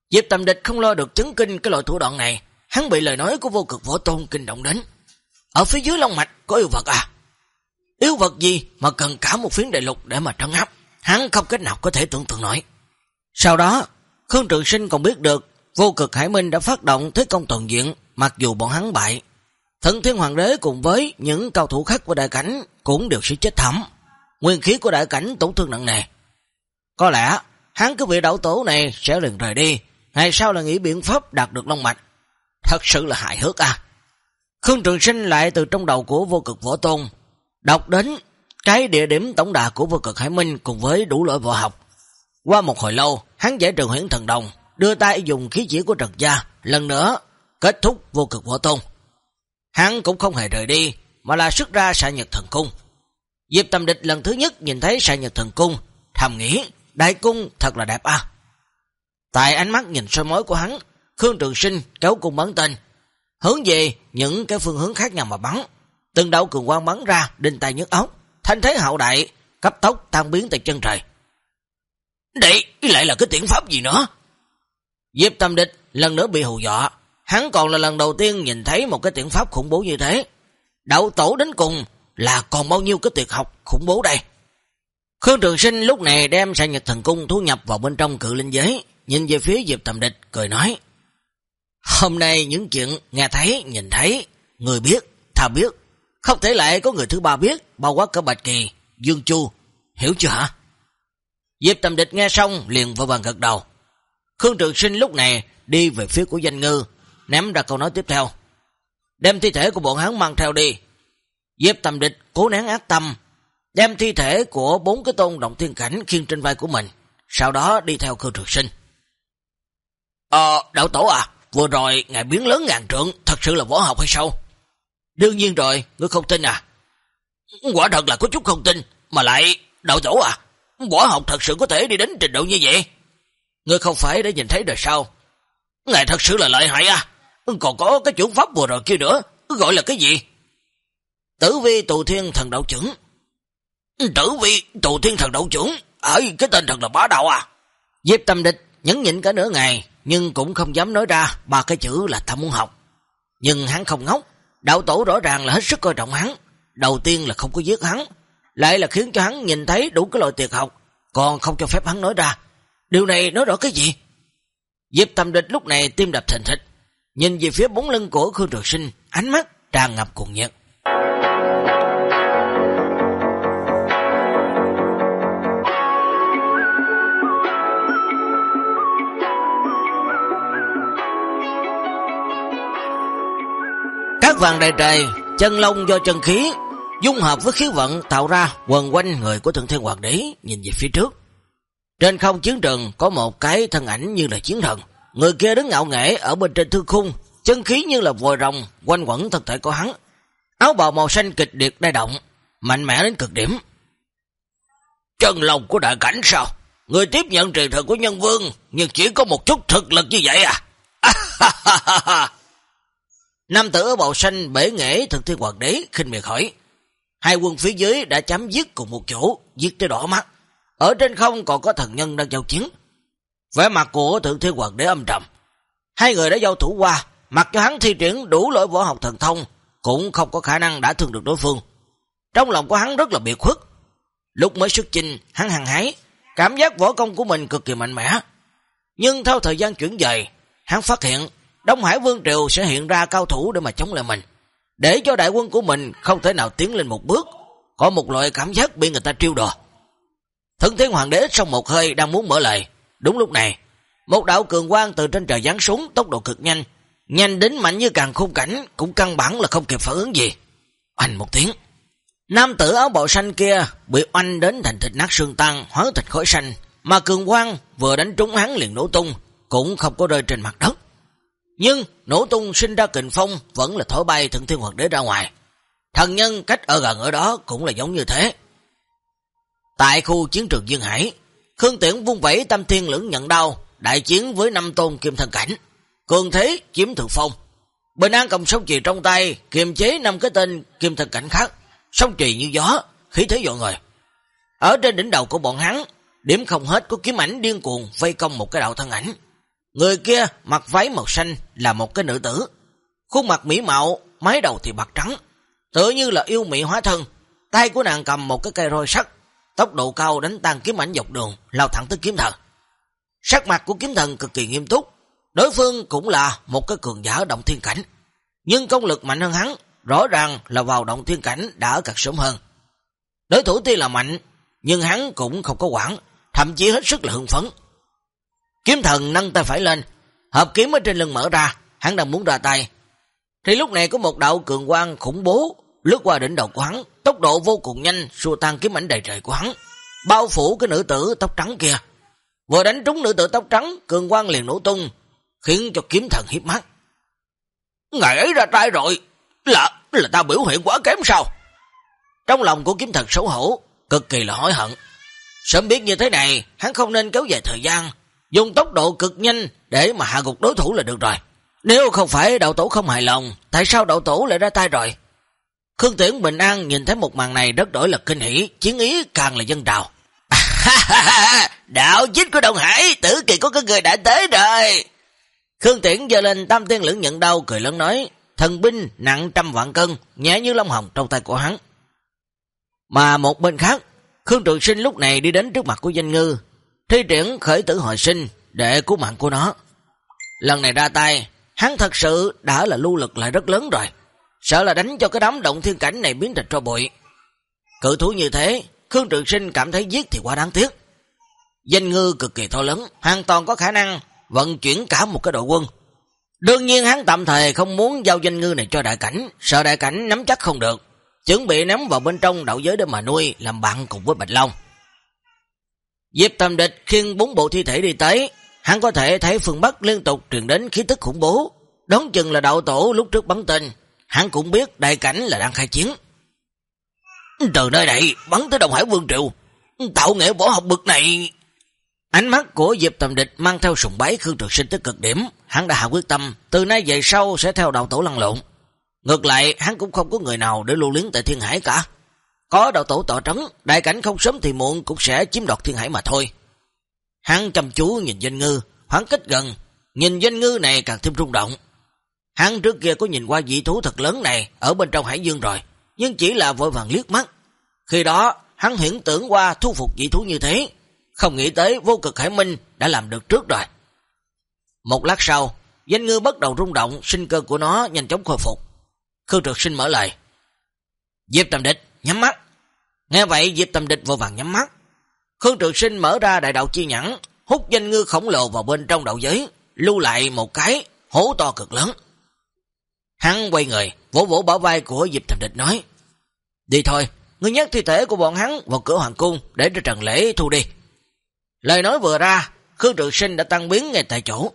A: Diệp Tầm Địch không lo được chứng kinh cái loại thủ đoạn này, hắn bị lời nói của vô cực võ tôn kinh động đến. Ở phía dưới Long mạch có yêu vật à? Yêu vật gì mà cần cả một phiến đại lục để mà trấn áp, hắn không cách nào có thể tưởng tượng nổi. Sau đó, Khương Trường Sinh còn biết được vô cực Hải Minh đã phát động thế công toàn diện, mặc dù bọn hắn bại, Thần Thiên Hoàng đế cùng với những cao thủ khác của đại cảnh cũng đều sẽ chết thẳm. Nguyên khí của đại cảnh tổn thương nặng nề. Có lẽ hắn cái vị đạo tổ này sẽ liền rời đi, ngày sau là nghĩ biện pháp đạt được long mạch. Thật sự là hại hước à. Khương Trường Sinh lại từ trong đầu của vô cực võ tôn, đọc đến cái địa điểm tổng đà của vô cực Hải Minh cùng với đủ loại võ học. Qua một hồi lâu, hắn giải trừ huyển thần đồng, đưa tay dùng khí chỉ của Trần Gia, lần nữa kết thúc vô cực võ tôn. Hắn cũng không hề rời đi, mà là xuất ra xạ nhật thần cung. Diệp Tâm Địch lần thứ nhất nhìn thấy xạ nhật thần cung, thầm nghĩ, đại cung thật là đẹp à. Tại ánh mắt nhìn soi mối của hắn, Khương Trường Sinh kéo cung bắn tên, hướng về những cái phương hướng khác nhau mà bắn. Từng đạo cường quang bắn ra, đinh tay nhức ống thanh thế hậu đại, cấp tốc tan biến tại chân trời. Đây lại là cái tiện pháp gì nữa? Diệp Tâm Địch lần nữa bị hù dọa, Hắn còn là lần đầu tiên nhìn thấy một cái tiện pháp khủng bố như thế. Đậu tổ đến cùng là còn bao nhiêu cái tuyệt học khủng bố đây. Khương Trường Sinh lúc này đem sang nhật thần cung thu nhập vào bên trong cự linh giới, nhìn về phía Diệp Tầm Địch, cười nói. Hôm nay những chuyện nghe thấy, nhìn thấy, người biết, ta biết, không thể lại có người thứ ba biết, bao quát cả Bạch Kỳ, Dương Chu, hiểu chưa hả? Diệp Tầm Địch nghe xong liền vào bàn gật đầu. Khương Trường Sinh lúc này đi về phía của danh ngư, ném ra câu nói tiếp theo. Đem thi thể của bọn hắn mang theo đi. Diệp tầm địch cố nén ác tâm, đem thi thể của bốn cái tôn động thiên cảnh khiên trên vai của mình, sau đó đi theo Khương Trường sinh. Ờ, đạo tổ à, vừa rồi ngài biến lớn ngàn trượng, thật sự là võ học hay sao? Đương nhiên rồi, ngươi không tin à? Quả thật là có chút không tin, mà lại, đạo tổ à, võ học thật sự có thể đi đến trình độ như vậy? Ngươi không phải đã nhìn thấy rồi sau Ngài thật sự là lợi hại à? Còn có cái chuẩn pháp vừa rồi kia nữa, gọi là cái gì? Tử vi tù thiên thần đạo trưởng. Tử vi tù thiên thần đạo trưởng, ở cái tên thật là bá đạo à? Diệp tâm địch nhấn nhịn cả nửa ngày, nhưng cũng không dám nói ra ba cái chữ là ta muốn học. Nhưng hắn không ngốc, đạo tổ rõ ràng là hết sức coi trọng hắn. Đầu tiên là không có giết hắn, lại là khiến cho hắn nhìn thấy đủ cái loại tuyệt học, còn không cho phép hắn nói ra. Điều này nói rõ cái gì? Diệp Tâm Địch lúc này tim đập thình thịch, nhìn về phía bóng lưng của Khương Trường Sinh, ánh mắt tràn ngập cùng nhiệt. Các vàng đầy trời, chân lông do chân khí, dung hợp với khí vận tạo ra quần quanh người của Thượng Thiên Hoàng Đế nhìn về phía trước. Trên không chiến trường có một cái thân ảnh như là chiến thần. Người kia đứng ngạo nghễ ở bên trên thư khung, chân khí như là vòi rồng quanh quẩn thân thể của hắn. Áo bào màu xanh kịch điệt đai động, mạnh mẽ đến cực điểm. Chân lòng của đại cảnh sao? Người tiếp nhận truyền thừa của nhân vương, nhưng chỉ có một chút thực lực như vậy à? *laughs* Nam tử ở bầu xanh bể nghệ thực thiên hoàng đế khinh miệt hỏi. Hai quân phía dưới đã chấm giết cùng một chỗ, giết tới đỏ mắt. Ở trên không còn có thần nhân đang giao chiến. Vẻ mặt của thượng thiên hoàng đế âm trầm. Hai người đã giao thủ qua, mặc cho hắn thi triển đủ lỗi võ học thần thông, cũng không có khả năng đã thương được đối phương. Trong lòng của hắn rất là biệt khuất. Lúc mới xuất chinh, hắn hằng hái, cảm giác võ công của mình cực kỳ mạnh mẽ. Nhưng theo thời gian chuyển dời, hắn phát hiện Đông Hải Vương Triều sẽ hiện ra cao thủ để mà chống lại mình. Để cho đại quân của mình không thể nào tiến lên một bước, có một loại cảm giác bị người ta triêu đò. Thần Thiên Hoàng đế trong một hơi đang muốn mở lời. Đúng lúc này, một đạo cường quang từ trên trời giáng xuống tốc độ cực nhanh, nhanh đến mạnh như càng khung cảnh, cũng căn bản là không kịp phản ứng gì. Oanh một tiếng. Nam tử áo bào xanh kia bị oanh đến thành thịt nát xương tan hóa thịt khói xanh, mà cường quang vừa đánh trúng hắn liền nổ tung, cũng không có rơi trên mặt đất. Nhưng nổ tung sinh ra kình phong vẫn là thổi bay thượng thiên hoàng đế ra ngoài. Thần nhân cách ở gần ở đó cũng là giống như thế. Tại khu chiến trường Dương Hải, Khương Tiễn vung vẫy tam thiên lưỡng nhận đau, đại chiến với năm tôn kim thần cảnh. Cường thế chiếm thượng phong. Bình An cầm sông trì trong tay, kiềm chế năm cái tên kim thần cảnh khác, sông trì như gió, khí thế dọn người. Ở trên đỉnh đầu của bọn hắn, điểm không hết có kiếm ảnh điên cuồng vây công một cái đạo thân ảnh. Người kia mặc váy màu xanh là một cái nữ tử. Khuôn mặt mỹ mạo, mái đầu thì bạc trắng. Tựa như là yêu mỹ hóa thân. Tay của nàng cầm một cái cây roi sắt. Tốc độ cao đánh tan kiếm ảnh dọc đường, lao thẳng tới kiếm thần. Sắc mặt của kiếm thần cực kỳ nghiêm túc. Đối phương cũng là một cái cường giả động thiên cảnh. Nhưng công lực mạnh hơn hắn, rõ ràng là vào động thiên cảnh đã ở sớm hơn. Đối thủ tuy là mạnh, nhưng hắn cũng không có quản, thậm chí hết sức là hưng phấn. Kiếm thần nâng tay phải lên, hợp kiếm ở trên lưng mở ra, hắn đang muốn ra tay. Thì lúc này có một đạo cường quang khủng bố lướt qua đỉnh đầu của hắn, tốc độ vô cùng nhanh, xua tan kiếm ảnh đầy trời của hắn, bao phủ cái nữ tử tóc trắng kia. Vừa đánh trúng nữ tử tóc trắng, cường quang liền nổ tung, khiến cho kiếm thần hiếp mắt. Ngày ấy ra tay rồi, là là ta biểu hiện quá kém sao? Trong lòng của kiếm thần xấu hổ, cực kỳ là hối hận. Sớm biết như thế này, hắn không nên kéo dài thời gian, dùng tốc độ cực nhanh để mà hạ gục đối thủ là được rồi. Nếu không phải đạo tổ không hài lòng, tại sao đạo tổ lại ra tay rồi? Khương Tiễn Bình An nhìn thấy một màn này rất đổi là kinh hỉ, chiến ý càng là dân trào. *laughs* đạo chính của Đông Hải, tử kỳ có cái người đã tới rồi. Khương Tiễn giơ lên tam tiên lưỡng nhận đau, cười lớn nói, thần binh nặng trăm vạn cân, nhẹ như lông hồng trong tay của hắn. Mà một bên khác, Khương Trường Sinh lúc này đi đến trước mặt của danh ngư, thi triển khởi tử hồi sinh để cứu mạng của nó. Lần này ra tay, hắn thật sự đã là lưu lực lại rất lớn rồi. Sợ là đánh cho cái đám động thiên cảnh này biến thành tro bụi. Cự thú như thế, Khương Trường Sinh cảm thấy giết thì quá đáng tiếc. Danh ngư cực kỳ to lớn, hoàn toàn có khả năng vận chuyển cả một cái đội quân. Đương nhiên hắn tạm thời không muốn giao danh ngư này cho đại cảnh, sợ đại cảnh nắm chắc không được. Chuẩn bị nắm vào bên trong đậu giới để mà nuôi, làm bạn cùng với Bạch Long. Diệp Tam Địch khiêng bốn bộ thi thể đi tới, hắn có thể thấy phương Bắc liên tục truyền đến khí tức khủng bố. Đón chừng là đạo tổ lúc trước bắn tên, hắn cũng biết đại cảnh là đang khai chiến. Từ nơi này bắn tới Đồng Hải Vương triều, tạo nghệ võ học bực này. Ánh mắt của Diệp Tầm Địch mang theo sùng bái Khương Trực Sinh tới cực điểm, hắn đã hạ quyết tâm, từ nay về sau sẽ theo đạo tổ lăn lộn. Ngược lại, hắn cũng không có người nào để lưu liếng tại Thiên Hải cả. Có đạo tổ tọa trấn, đại cảnh không sớm thì muộn cũng sẽ chiếm đoạt thiên hải mà thôi. Hắn chăm chú nhìn danh ngư, hoảng cách gần, nhìn danh ngư này càng thêm rung động. Hắn trước kia có nhìn qua dị thú thật lớn này ở bên trong hải dương rồi, nhưng chỉ là vội vàng liếc mắt. Khi đó, hắn hiển tưởng qua thu phục dị thú như thế, không nghĩ tới vô cực hải minh đã làm được trước rồi. Một lát sau, danh ngư bắt đầu rung động, sinh cơ của nó nhanh chóng khôi phục. Khương trực sinh mở lời. Diệp tầm địch, nhắm mắt. Nghe vậy Diệp Tâm địch vô vàng nhắm mắt. Khương trực sinh mở ra đại đạo chi nhẫn, hút danh ngư khổng lồ vào bên trong đầu giới, lưu lại một cái hố to cực lớn. Hắn quay người, vỗ vỗ bảo vai của Diệp Tâm Địch nói, Đi thôi, ngươi nhắc thi thể của bọn hắn vào cửa hoàng cung để cho Trần Lễ thu đi. Lời nói vừa ra, Khương Trường Sinh đã tăng biến ngay tại chỗ.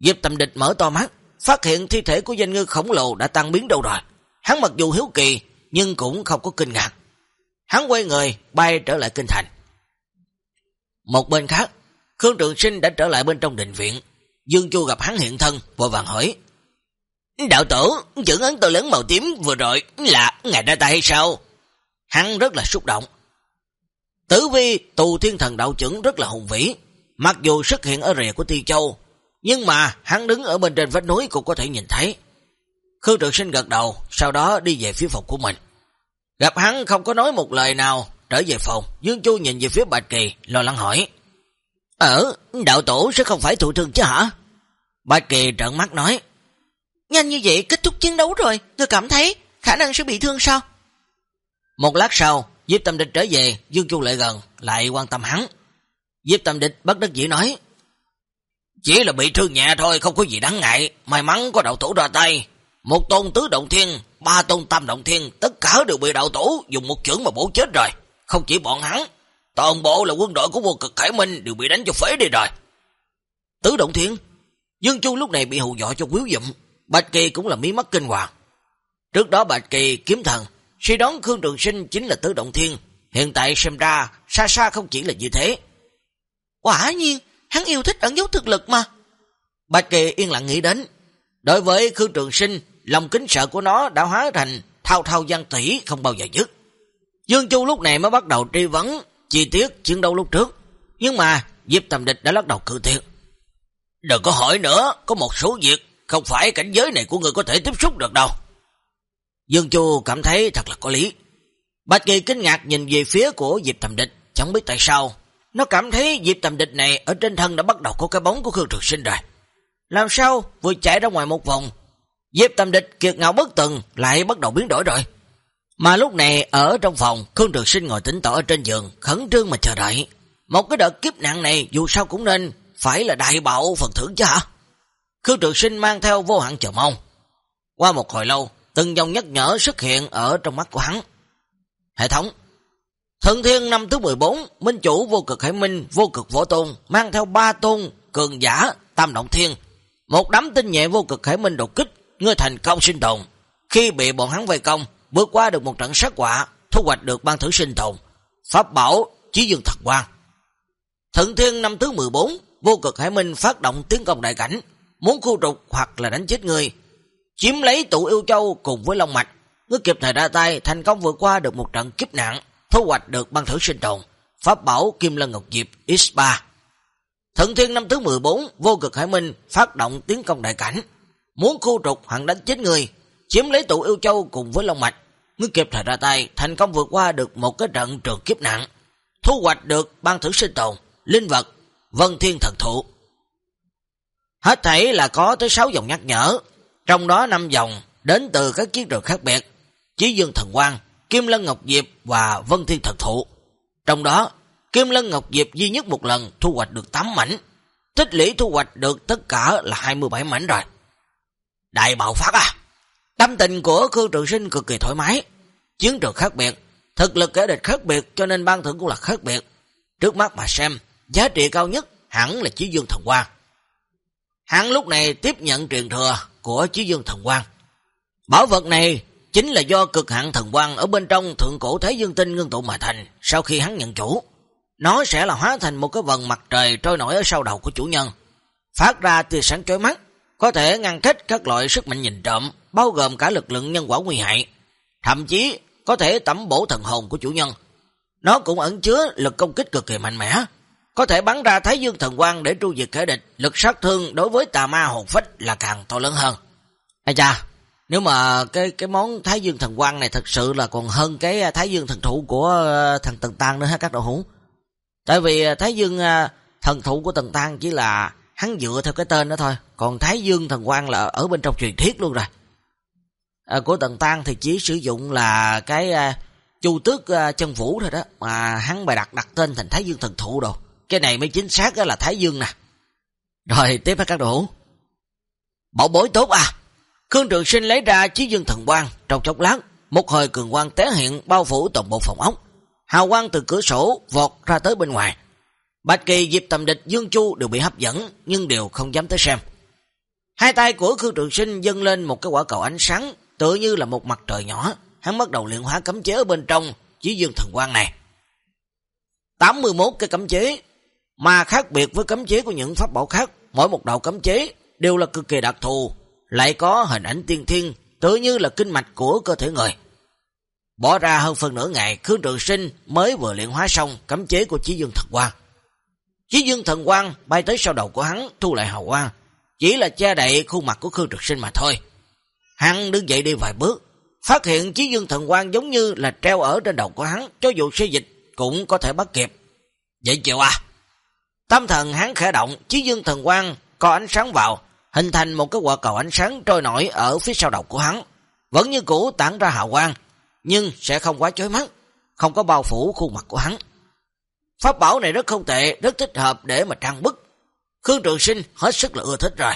A: Diệp Tâm Địch mở to mắt, phát hiện thi thể của danh ngư khổng lồ đã tăng biến đâu rồi. Hắn mặc dù hiếu kỳ, nhưng cũng không có kinh ngạc. Hắn quay người, bay trở lại kinh thành. Một bên khác, Khương Trường Sinh đã trở lại bên trong đình viện. Dương Chu gặp hắn hiện thân, vội vàng hỏi. Đạo tổ, chữ ấn tôi lớn màu tím vừa rồi là ngài ra tay hay sao? Hắn rất là xúc động. Tử vi tù thiên thần đạo trưởng rất là hùng vĩ, mặc dù xuất hiện ở rìa của Ti Châu, nhưng mà hắn đứng ở bên trên vách núi cũng có thể nhìn thấy. Khương Trực Sinh gật đầu, sau đó đi về phía phòng của mình. Gặp hắn không có nói một lời nào, trở về phòng, Dương Chu nhìn về phía Bạch Kỳ, lo lắng hỏi. Ở, đạo tổ sẽ không phải thụ thương chứ hả? Bạch Kỳ trợn mắt nói. Nhanh như vậy kết thúc chiến đấu rồi, tôi cảm thấy khả năng sẽ bị thương sao? Một lát sau, Diệp Tâm Địch trở về, Dương Chu lại gần, lại quan tâm hắn. Diệp Tâm Địch bất đắc dĩ nói, Chỉ là bị thương nhẹ thôi, không có gì đáng ngại, may mắn có đạo tổ ra tay. Một tôn tứ động thiên, ba tôn tam động thiên, tất cả đều bị đạo tổ dùng một chưởng mà bổ chết rồi. Không chỉ bọn hắn, toàn bộ là quân đội của vô cực Khải Minh đều bị đánh cho phế đi rồi. Tứ động thiên, Dương Chu lúc này bị hù dọa cho quý dụm, Bạch Kỳ cũng là mí mắt kinh hoàng. Trước đó Bạch Kỳ kiếm thần, suy đoán Khương Trường Sinh chính là tứ động thiên, hiện tại xem ra xa xa không chỉ là như thế. Quả nhiên, hắn yêu thích ẩn dấu thực lực mà. Bạch Kỳ yên lặng nghĩ đến, đối với Khương Trường Sinh, lòng kính sợ của nó đã hóa thành thao thao gian tỷ không bao giờ dứt. Dương Chu lúc này mới bắt đầu truy vấn chi tiết chiến đấu lúc trước, nhưng mà Diệp Tầm Địch đã lắc đầu cự tuyệt. Đừng có hỏi nữa, có một số việc không phải cảnh giới này của người có thể tiếp xúc được đâu. Dương Chu cảm thấy thật là có lý. Bạch Kỳ kinh ngạc nhìn về phía của Diệp Tầm Địch, chẳng biết tại sao. Nó cảm thấy Diệp Tầm Địch này ở trên thân đã bắt đầu có cái bóng của Khương Trực Sinh rồi. Làm sao vừa chạy ra ngoài một vòng, Diệp tâm Địch kiệt ngạo bất từng lại bắt đầu biến đổi rồi. Mà lúc này ở trong phòng, Khương Trường Sinh ngồi tỉnh tỏ ở trên giường, khẩn trương mà chờ đợi. Một cái đợt kiếp nạn này dù sao cũng nên phải là đại bạo phần thưởng chứ hả? Khương Trường Sinh mang theo vô hạn chờ mong. Qua một hồi lâu, từng dòng nhắc nhở xuất hiện ở trong mắt của hắn. Hệ thống Thần Thiên năm thứ 14, Minh Chủ vô cực Hải Minh, vô cực Võ Tôn, mang theo ba tôn, cường giả, tam động thiên. Một đám tinh nhẹ vô cực Hải Minh đột kích, ngươi thành công sinh tồn. Khi bị bọn hắn vây công, bước qua được một trận sát quả, thu hoạch được ban thử sinh tồn. Pháp bảo, chí dương thật quan. Thần Thiên năm thứ 14, vô cực Hải Minh phát động tiến công đại cảnh, muốn khu trục hoặc là đánh chết người, chiếm lấy tụ yêu châu cùng với Long Mạch, ngươi kịp thời ra tay thành công vượt qua được một trận kiếp nạn, thu hoạch được băng thử sinh tồn, pháp bảo Kim Lân Ngọc Diệp X3. Thận Thiên năm thứ 14, vô cực Hải Minh phát động tiến công đại cảnh, muốn khu trục hoặc đánh chết người, chiếm lấy tụ yêu châu cùng với Long Mạch, ngươi kịp thời ra tay thành công vượt qua được một cái trận trường kiếp nặng thu hoạch được băng thử sinh tồn, linh vật, vân thiên thần thụ. Hết thảy là có tới 6 dòng nhắc nhở, trong đó 5 dòng đến từ các chiến trường khác biệt, Chí Dương Thần Quang, Kim Lân Ngọc Diệp và Vân Thiên Thần Thụ. Trong đó, Kim Lân Ngọc Diệp duy nhất một lần thu hoạch được 8 mảnh, tích lũy thu hoạch được tất cả là 27 mảnh rồi. Đại bạo phát à! Tâm tình của Khương Trường Sinh cực kỳ thoải mái. Chiến trường khác biệt, thực lực kẻ địch khác biệt cho nên ban thưởng cũng là khác biệt. Trước mắt mà xem, giá trị cao nhất hẳn là Chí Dương Thần Quang. Hắn lúc này tiếp nhận truyền thừa của Chí Dương Thần Quang. Bảo vật này chính là do cực hạn thần quang ở bên trong thượng cổ Thế Dương Tinh ngưng tụ mà thành sau khi hắn nhận chủ. Nó sẽ là hóa thành một cái vần mặt trời trôi nổi ở sau đầu của chủ nhân. Phát ra tia sáng chói mắt, có thể ngăn cách các loại sức mạnh nhìn trộm, bao gồm cả lực lượng nhân quả nguy hại. Thậm chí có thể tẩm bổ thần hồn của chủ nhân. Nó cũng ẩn chứa lực công kích cực kỳ mạnh mẽ, có thể bắn ra Thái Dương Thần Quang để tru diệt kẻ địch, lực sát thương đối với tà ma hồn phách là càng to lớn hơn. Ây cha, nếu mà cái cái món Thái Dương thần quang này thật sự là còn hơn cái à, Thái Dương thần thủ của à, thằng Tần Tăng nữa ha các đạo hữu. Tại vì à, Thái Dương thần thủ của Tần Tăng chỉ là hắn dựa theo cái tên đó thôi, còn Thái Dương thần quang là ở bên trong truyền thuyết luôn rồi. À, của Tần Tăng thì chỉ sử dụng là cái à, chu tước à, chân vũ thôi đó, mà hắn bày đặt đặt tên thành Thái Dương thần thụ đồ. Cái này mới chính xác là Thái Dương nè. Rồi tiếp các đồ hữu. Bảo bối tốt à. Khương Trường Sinh lấy ra chiếc dương thần quang trong chốc lát, một hồi cường quang té hiện bao phủ toàn bộ phòng ốc. Hào quang từ cửa sổ vọt ra tới bên ngoài. Bạch Kỳ, Diệp Tầm Địch, Dương Chu đều bị hấp dẫn, nhưng đều không dám tới xem. Hai tay của Khương Trường Sinh dâng lên một cái quả cầu ánh sáng, tựa như là một mặt trời nhỏ. Hắn bắt đầu luyện hóa cấm chế ở bên trong chí dương thần quang này. 81 cái cấm chế, mà khác biệt với cấm chế của những pháp bảo khác, mỗi một đầu cấm chế đều là cực kỳ đặc thù, lại có hình ảnh tiên thiên, tự như là kinh mạch của cơ thể người. Bỏ ra hơn phần nửa ngày, Khương Trường Sinh mới vừa luyện hóa xong cấm chế của Chí Dương Thần Quang. Chí Dương Thần Quang bay tới sau đầu của hắn, thu lại hào quang, chỉ là che đậy khuôn mặt của Khương trực Sinh mà thôi. Hắn đứng dậy đi vài bước, phát hiện Chí Dương Thần Quang giống như là treo ở trên đầu của hắn, cho dù xây dịch cũng có thể bắt kịp. Vậy chịu à? Tâm thần hắn khẽ động, Chí Dương Thần Quang có ánh sáng vào, hình thành một cái quả cầu ánh sáng trôi nổi ở phía sau đầu của hắn. Vẫn như cũ tản ra hào quang, nhưng sẽ không quá chói mắt, không có bao phủ khuôn mặt của hắn. Pháp bảo này rất không tệ, rất thích hợp để mà trang bức. Khương Trường Sinh hết sức là ưa thích rồi.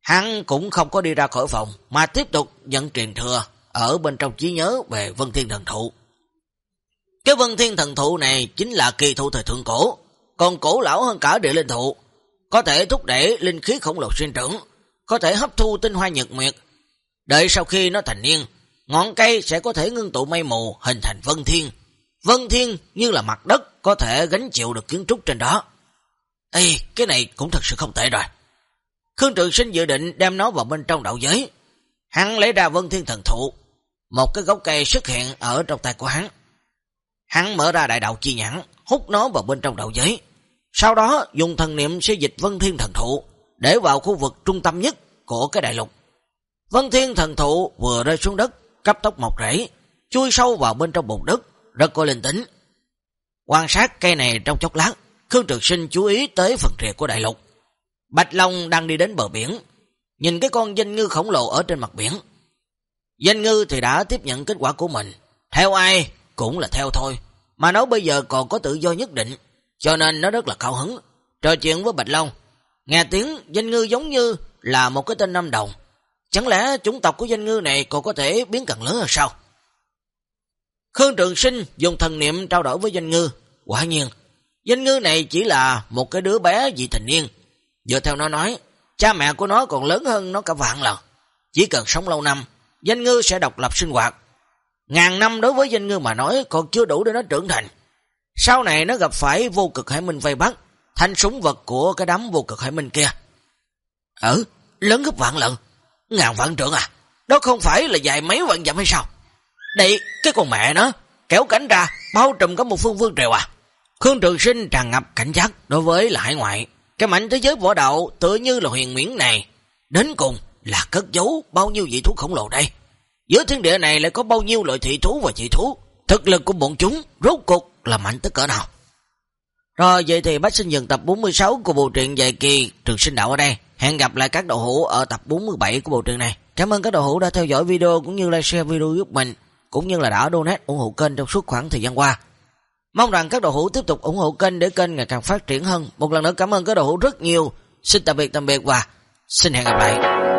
A: Hắn cũng không có đi ra khỏi phòng, mà tiếp tục nhận truyền thừa ở bên trong trí nhớ về Vân Thiên Thần Thụ. Cái Vân Thiên Thần Thụ này chính là kỳ thụ thời thượng cổ, còn cổ lão hơn cả địa linh thụ, có thể thúc đẩy linh khí khổng lồ sinh trưởng, có thể hấp thu tinh hoa nhật nguyệt. Đợi sau khi nó thành niên, ngọn cây sẽ có thể ngưng tụ mây mù hình thành vân thiên. Vân thiên như là mặt đất có thể gánh chịu được kiến trúc trên đó. Ê, cái này cũng thật sự không tệ rồi. Khương Trường Sinh dự định đem nó vào bên trong đạo giới. Hắn lấy ra vân thiên thần thụ. Một cái gốc cây xuất hiện ở trong tay của hắn. Hắn mở ra đại đạo chi nhãn, hút nó vào bên trong đạo giới. Sau đó dùng thần niệm xây dịch Vân Thiên Thần Thụ để vào khu vực trung tâm nhất của cái đại lục. Vân Thiên Thần Thụ vừa rơi xuống đất, cấp tốc mọc rễ, chui sâu vào bên trong bụng đất, rất có linh tính. Quan sát cây này trong chốc lát, Khương Trực Sinh chú ý tới phần rìa của đại lục. Bạch Long đang đi đến bờ biển, nhìn cái con danh ngư khổng lồ ở trên mặt biển. Danh ngư thì đã tiếp nhận kết quả của mình, theo ai cũng là theo thôi, mà nó bây giờ còn có tự do nhất định, cho nên nó rất là cao hứng. Trò chuyện với Bạch Long, nghe tiếng danh ngư giống như là một cái tên năm đồng. Chẳng lẽ chủng tộc của danh ngư này còn có thể biến càng lớn hơn sao? Khương Trường Sinh dùng thần niệm trao đổi với danh ngư. Quả nhiên, danh ngư này chỉ là một cái đứa bé dị thành niên. Dựa theo nó nói, cha mẹ của nó còn lớn hơn nó cả vạn lần. Chỉ cần sống lâu năm, danh ngư sẽ độc lập sinh hoạt. Ngàn năm đối với danh ngư mà nói còn chưa đủ để nó trưởng thành. Sau này nó gặp phải vô cực hải minh vây bắt, thanh súng vật của cái đám vô cực hải minh kia. Ừ, lớn gấp vạn lần. Ngàn vạn trưởng à? Đó không phải là dài mấy vạn dặm hay sao? Này, cái con mẹ nó, kéo cánh ra, bao trùm có một phương vương triều à? Khương Trường Sinh tràn ngập cảnh giác đối với là hải ngoại. Cái mảnh thế giới võ đạo tựa như là huyền miễn này. Đến cùng là cất giấu bao nhiêu dị thú khổng lồ đây. Giữa thiên địa này lại có bao nhiêu loại thị thú và dị thú. Thực lực của bọn chúng rốt cuộc là mạnh tới cỡ nào. Rồi vậy thì bác sinh dừng tập 46 của bộ truyện dài kỳ Trường Sinh Đạo ở đây. Hẹn gặp lại các đầu hữu ở tập 47 của bộ truyện này. Cảm ơn các đầu hữu đã theo dõi video cũng như like share video giúp mình, cũng như là đã donate ủng hộ kênh trong suốt khoảng thời gian qua. Mong rằng các đầu hữu tiếp tục ủng hộ kênh để kênh ngày càng phát triển hơn. Một lần nữa cảm ơn các đầu hữu rất nhiều. Xin tạm biệt tạm biệt và xin hẹn gặp lại.